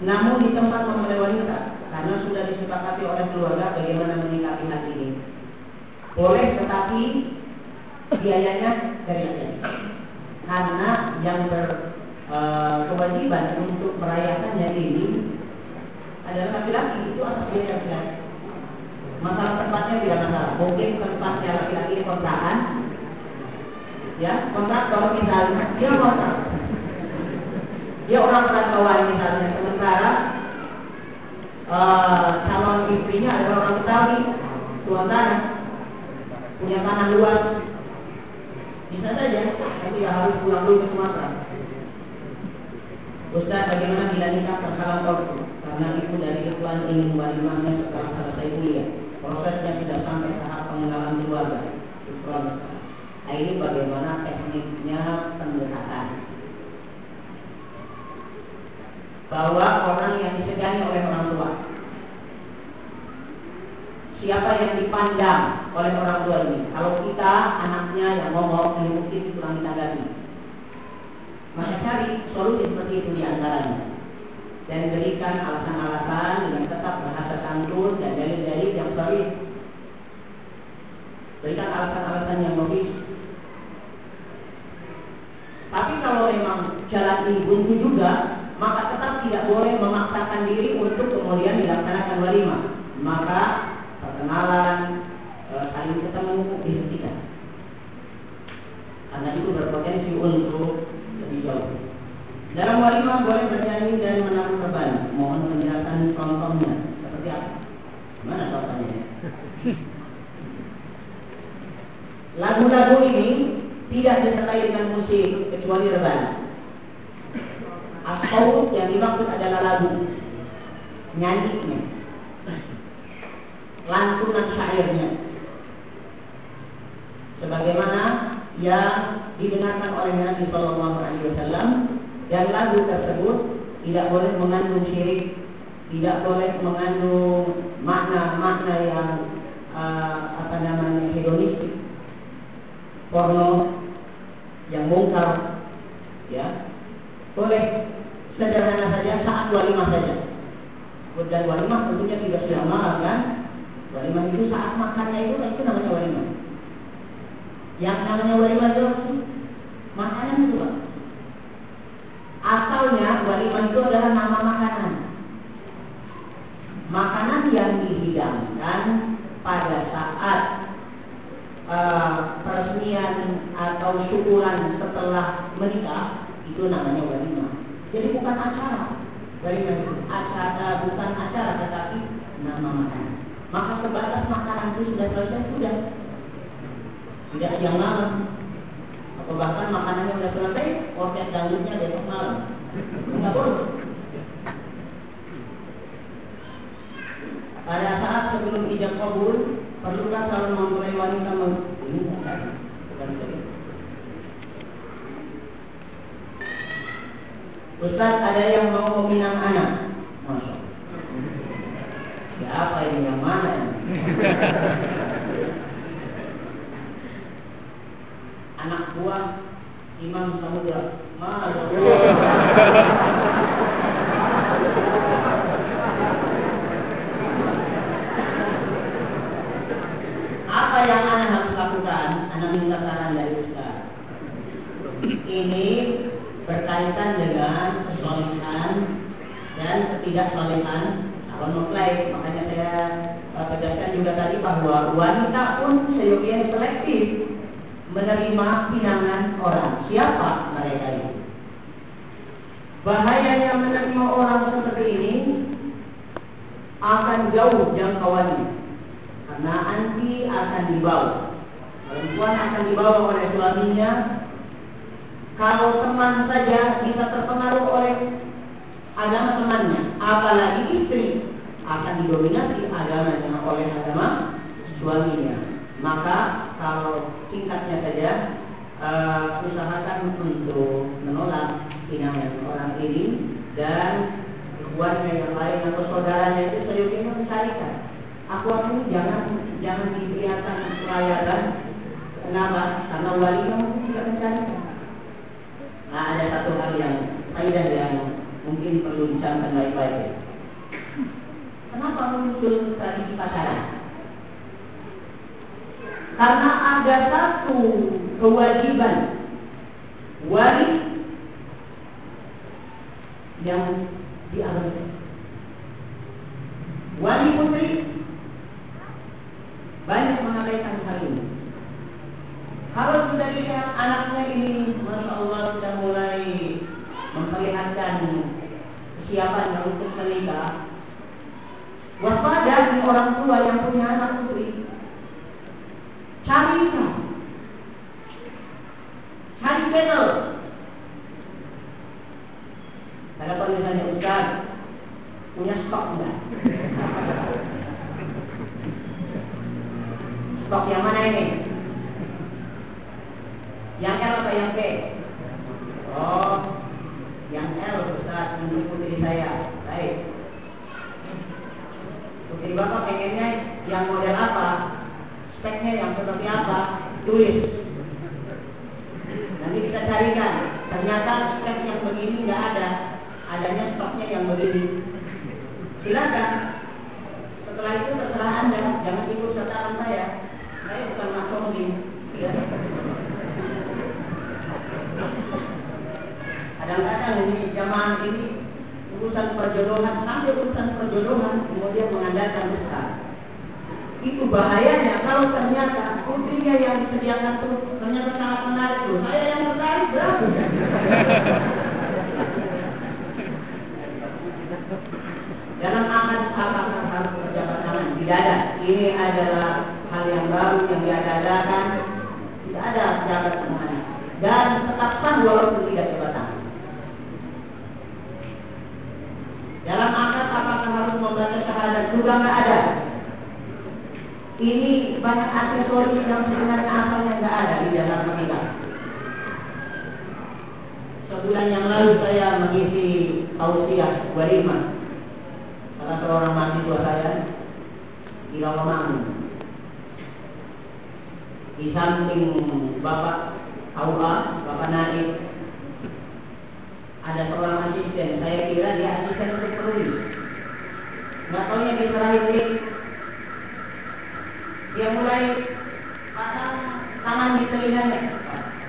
Namun di tempat memulai wanita Karena sudah disepakati oleh keluarga Bagaimana menyikapi hal ini. Boleh tetapi Biayanya dari Karena yang ber Eh, kewajiban untuk merayakannya ini adalah laki-laki itu atas biaya laki-laki. Masalah tempatnya tidak masalah. Mungkin tempatnya laki-laki kontrakan, ya kontraktor misalnya dia kontrak, dia orang perantauan misalnya. Sementara uh, calon istrinya adalah orang Betawi, tuan tanah, punya tanah luas, bisa saja, tapi ya harus pulang dulu ke Sumatera. Ustaz bagaimana bila nikah terhalang waktu Itu dari ikhwan ingin walimahnya setelah selesai kuliah Prosesnya sudah sampai tahap pengenalan keluarga. Ikhwan Nah ini bagaimana tekniknya pendekatan Bahwa orang yang disegani oleh orang tua. Siapa yang dipandang oleh orang tua ini? Kalau kita anaknya yang ngomong Ini mungkin kurang ditanggapi. Maka cari solusi seperti itu di antaranya. Dan berikan alasan-alasan dengan tetap bahasa santun dan dalil-dalil yang solid. Berikan alasan-alasan yang logis. Tapi kalau memang jalan ini buntu juga, maka tetap tidak boleh memaksakan diri untuk kemudian dilaksanakan walimah. Maka perkenalan, e, saling ketemu dihentikan. Karena itu berpotensi untuk lebih jauh. Dalam walimah boleh bernyanyi dan menaruh korban. Mohon penjelasan contohnya seperti apa? Mana contohnya? Lagu-lagu ini tidak disertai dengan musik kecuali rebana. Asal yang dimaksud adalah lagu nyanyinya, lantunan syairnya. Sebagaimana yang didengarkan oleh Nabi Shallallahu Alaihi Wasallam dan lagu tersebut tidak boleh mengandung syirik, tidak boleh mengandung makna-makna yang uh, apa namanya hedonistik, porno, yang mungkar, boleh sederhana saja saat walimah saja. Dan walimah tentunya tidak sedang malam kan? Walimah itu saat makannya itu itu namanya walimah. Yang namanya walimah itu makanan itu. Asalnya walimah itu adalah nama makanan. Makanan yang dihidangkan pada saat uh, peresmian atau syukuran setelah menikah itu namanya walimah. Jadi bukan acara. Walimah itu acara bukan acara tetapi nama makanan. Maka sebatas makanan itu sudah selesai sudah. Tidak yang malam. Bahkan makanannya sudah selesai, orkes dangdutnya besok malam. Enggak boleh. Pada saat sebelum ijab kabul, perlukah selalu mempelai wanita ini bukan, bukan Ustaz ada yang mau meminang anak? Masya Siapa ini? Yang mana ini? Anak buah Imam Samudra Apa yang anak harus lakukan? Anak minta saran dari Ustaz Ini berkaitan dengan kesolehan dan ketidaksolehan calon mempelai. Makanya saya tegaskan juga tadi bahwa wanita pun seyogianya selektif menerima pinangan orang. Siapa mereka ini? Bahayanya menerima orang seperti ini akan jauh jangkauannya karena anti akan dibawa. Perempuan akan dibawa oleh suaminya kalau teman saja bisa terpengaruh oleh agama temannya, apalagi istri akan didominasi agamanya oleh agama suaminya. Maka kalau singkatnya saja uh, usahakan untuk menolak pinangan orang ini dan keluarga yang lain atau saudaranya itu seyogianya mencarikan. Aku ini jangan jangan dibiarkan pelayaran. Kenapa? Karena wali mungkin tidak mencarikan. Nah, ada satu hal yang kaidah yang mungkin perlu dicamkan baik-baik. Kenapa muncul tradisi pacaran? Karena ada satu kewajiban wali yang diabaikan. Wali putri banyak mengabaikan hal ini. Kalau sudah lihat anaknya ini, masya Allah sudah mulai memperlihatkan kesiapan untuk menikah, waspada orang tua yang punya anak putri. Cari cari channel. Kalau misalnya Ustaz punya stok enggak? stok yang mana ini? Yang L atau yang B? Oh, yang L Ustaz untuk putri saya. Baik. Putri Bapak pengennya yang model apa? Speknya yang seperti apa? Tulis. Carikan. Ternyata spek yang begini nggak ada. Adanya stoknya yang begini. Silakan. Setelah itu terserah Anda. Jangan ikut serta saya. Saya bukan maksudin. Ya. Kadang-kadang ini zaman ini urusan perjodohan sampai urusan perjodohan kemudian mengandalkan besar. Itu bahayanya kalau ternyata putrinya yang disediakan itu ternyata sangat menarik loh. Saya yang tertarik berapa? Dalam akan apakah harus berjabat tangan? Tidak ada. Ini adalah hal yang baru yang diadakan. Tidak ada jabat tangan. Dan tetap sah walaupun tidak jabat tangan. Dalam akad apakah harus membaca syahadat juga nggak ada. Ini banyak aksesoris yang sebenarnya asalnya nggak ada di dalam pernikahan. Sebulan yang lalu saya mengisi tausiah walimah salah seorang mahasiswa saya di Rawamangun. Di samping Bapak Aula, Bapak Naib, ada seorang asisten, saya kira dia asisten untuk penulis. Nggak link. Dia mulai pasang tangan di telinganya.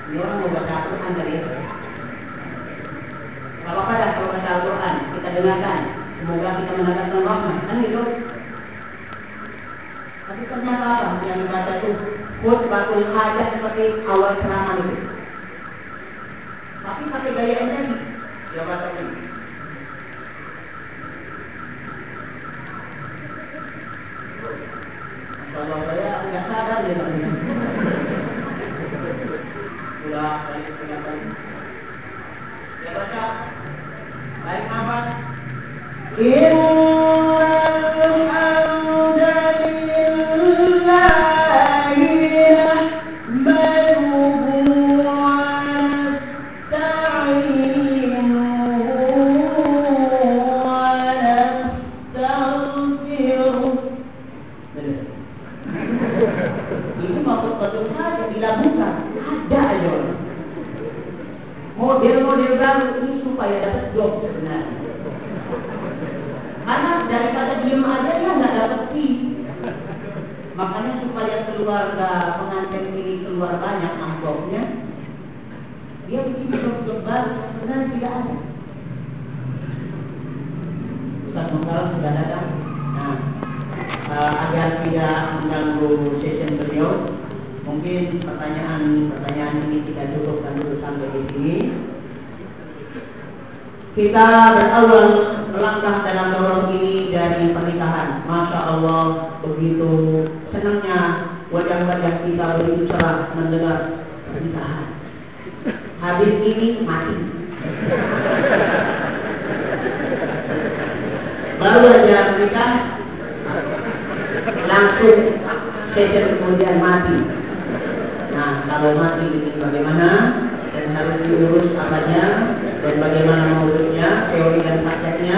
Ini orang mau baca Al-Quran dari itu. Kalau ada kalau baca Al-Quran, kita dengarkan. Semoga kita mendapatkan rahmat. Kan itu. Tapi ternyata apa yang dibaca itu khutbatul hajat seperti awal ceramah itu. Tapi pakai gaya ini dia baca ini. Kalau saya nggak sadar dia Sudah balik tiga kali. Dia baca baik apa? Ini Kita berawal melangkah dalam lorong ini dari pernikahan. Masya Allah, begitu senangnya wajah-wajah kita begitu cerah mendengar pernikahan. Habis ini mati. Baru aja menikah, langsung session kemudian mati. Nah, kalau mati ini bagaimana? Dan harus diurus apanya dan bagaimana mengurusnya, teori dan prakteknya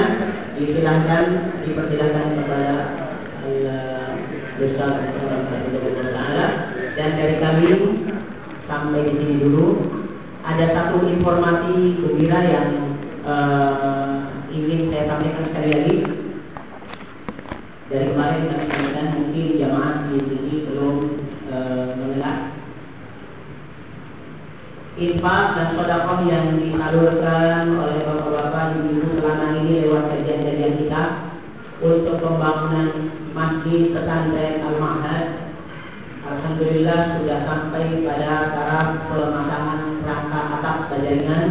disilahkan dipersilahkan kepada Allah Ustaz Taala dan dari kami sampai di sini dulu. Ada satu informasi gembira yang uh, ingin saya sampaikan sekali lagi. Dari kemarin kami sampaikan mungkin jamaah di sini belum uh, mendengar infak dan sodakoh yang disalurkan oleh bapak-bapak ibu selama ini lewat kajian-kajian kita untuk pembangunan masjid pesantren Al-Mahad. Alhamdulillah sudah sampai pada taraf pemasangan rangka atap bajaringan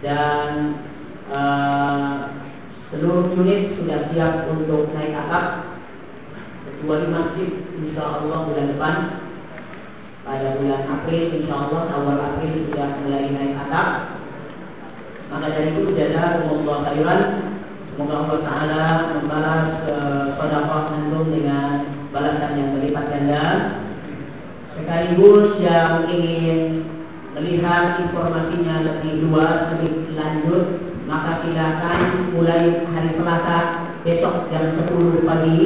dan uh, seluruh unit sudah siap untuk naik atap kecuali masjid insya Allah bulan depan pada bulan April insya Allah awal April sudah mulai naik atap maka dari itu jazakumullah khairan. Semoga Allah Taala membalas uh, sedekah antum dengan balasan yang berlipat ganda. Sekaligus yang ingin melihat informasinya lebih luas lebih lanjut maka silakan mulai hari Selasa besok jam 10 pagi.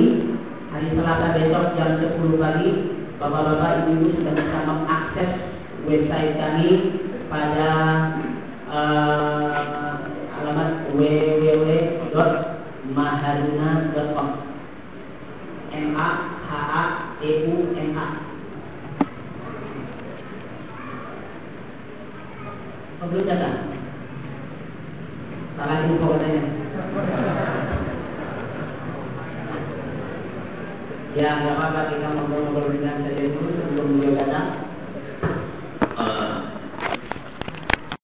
Hari Selasa besok jam 10 pagi Bapak-bapak ibu-ibu sudah bisa mengakses website kami pada uh, alamat www.maharuna.com M A H A E U N A belum datang? Salah info katanya. Ya, nggak apa-apa kita mau ngobrol dengan saya dulu sebelum beliau datang. Uh,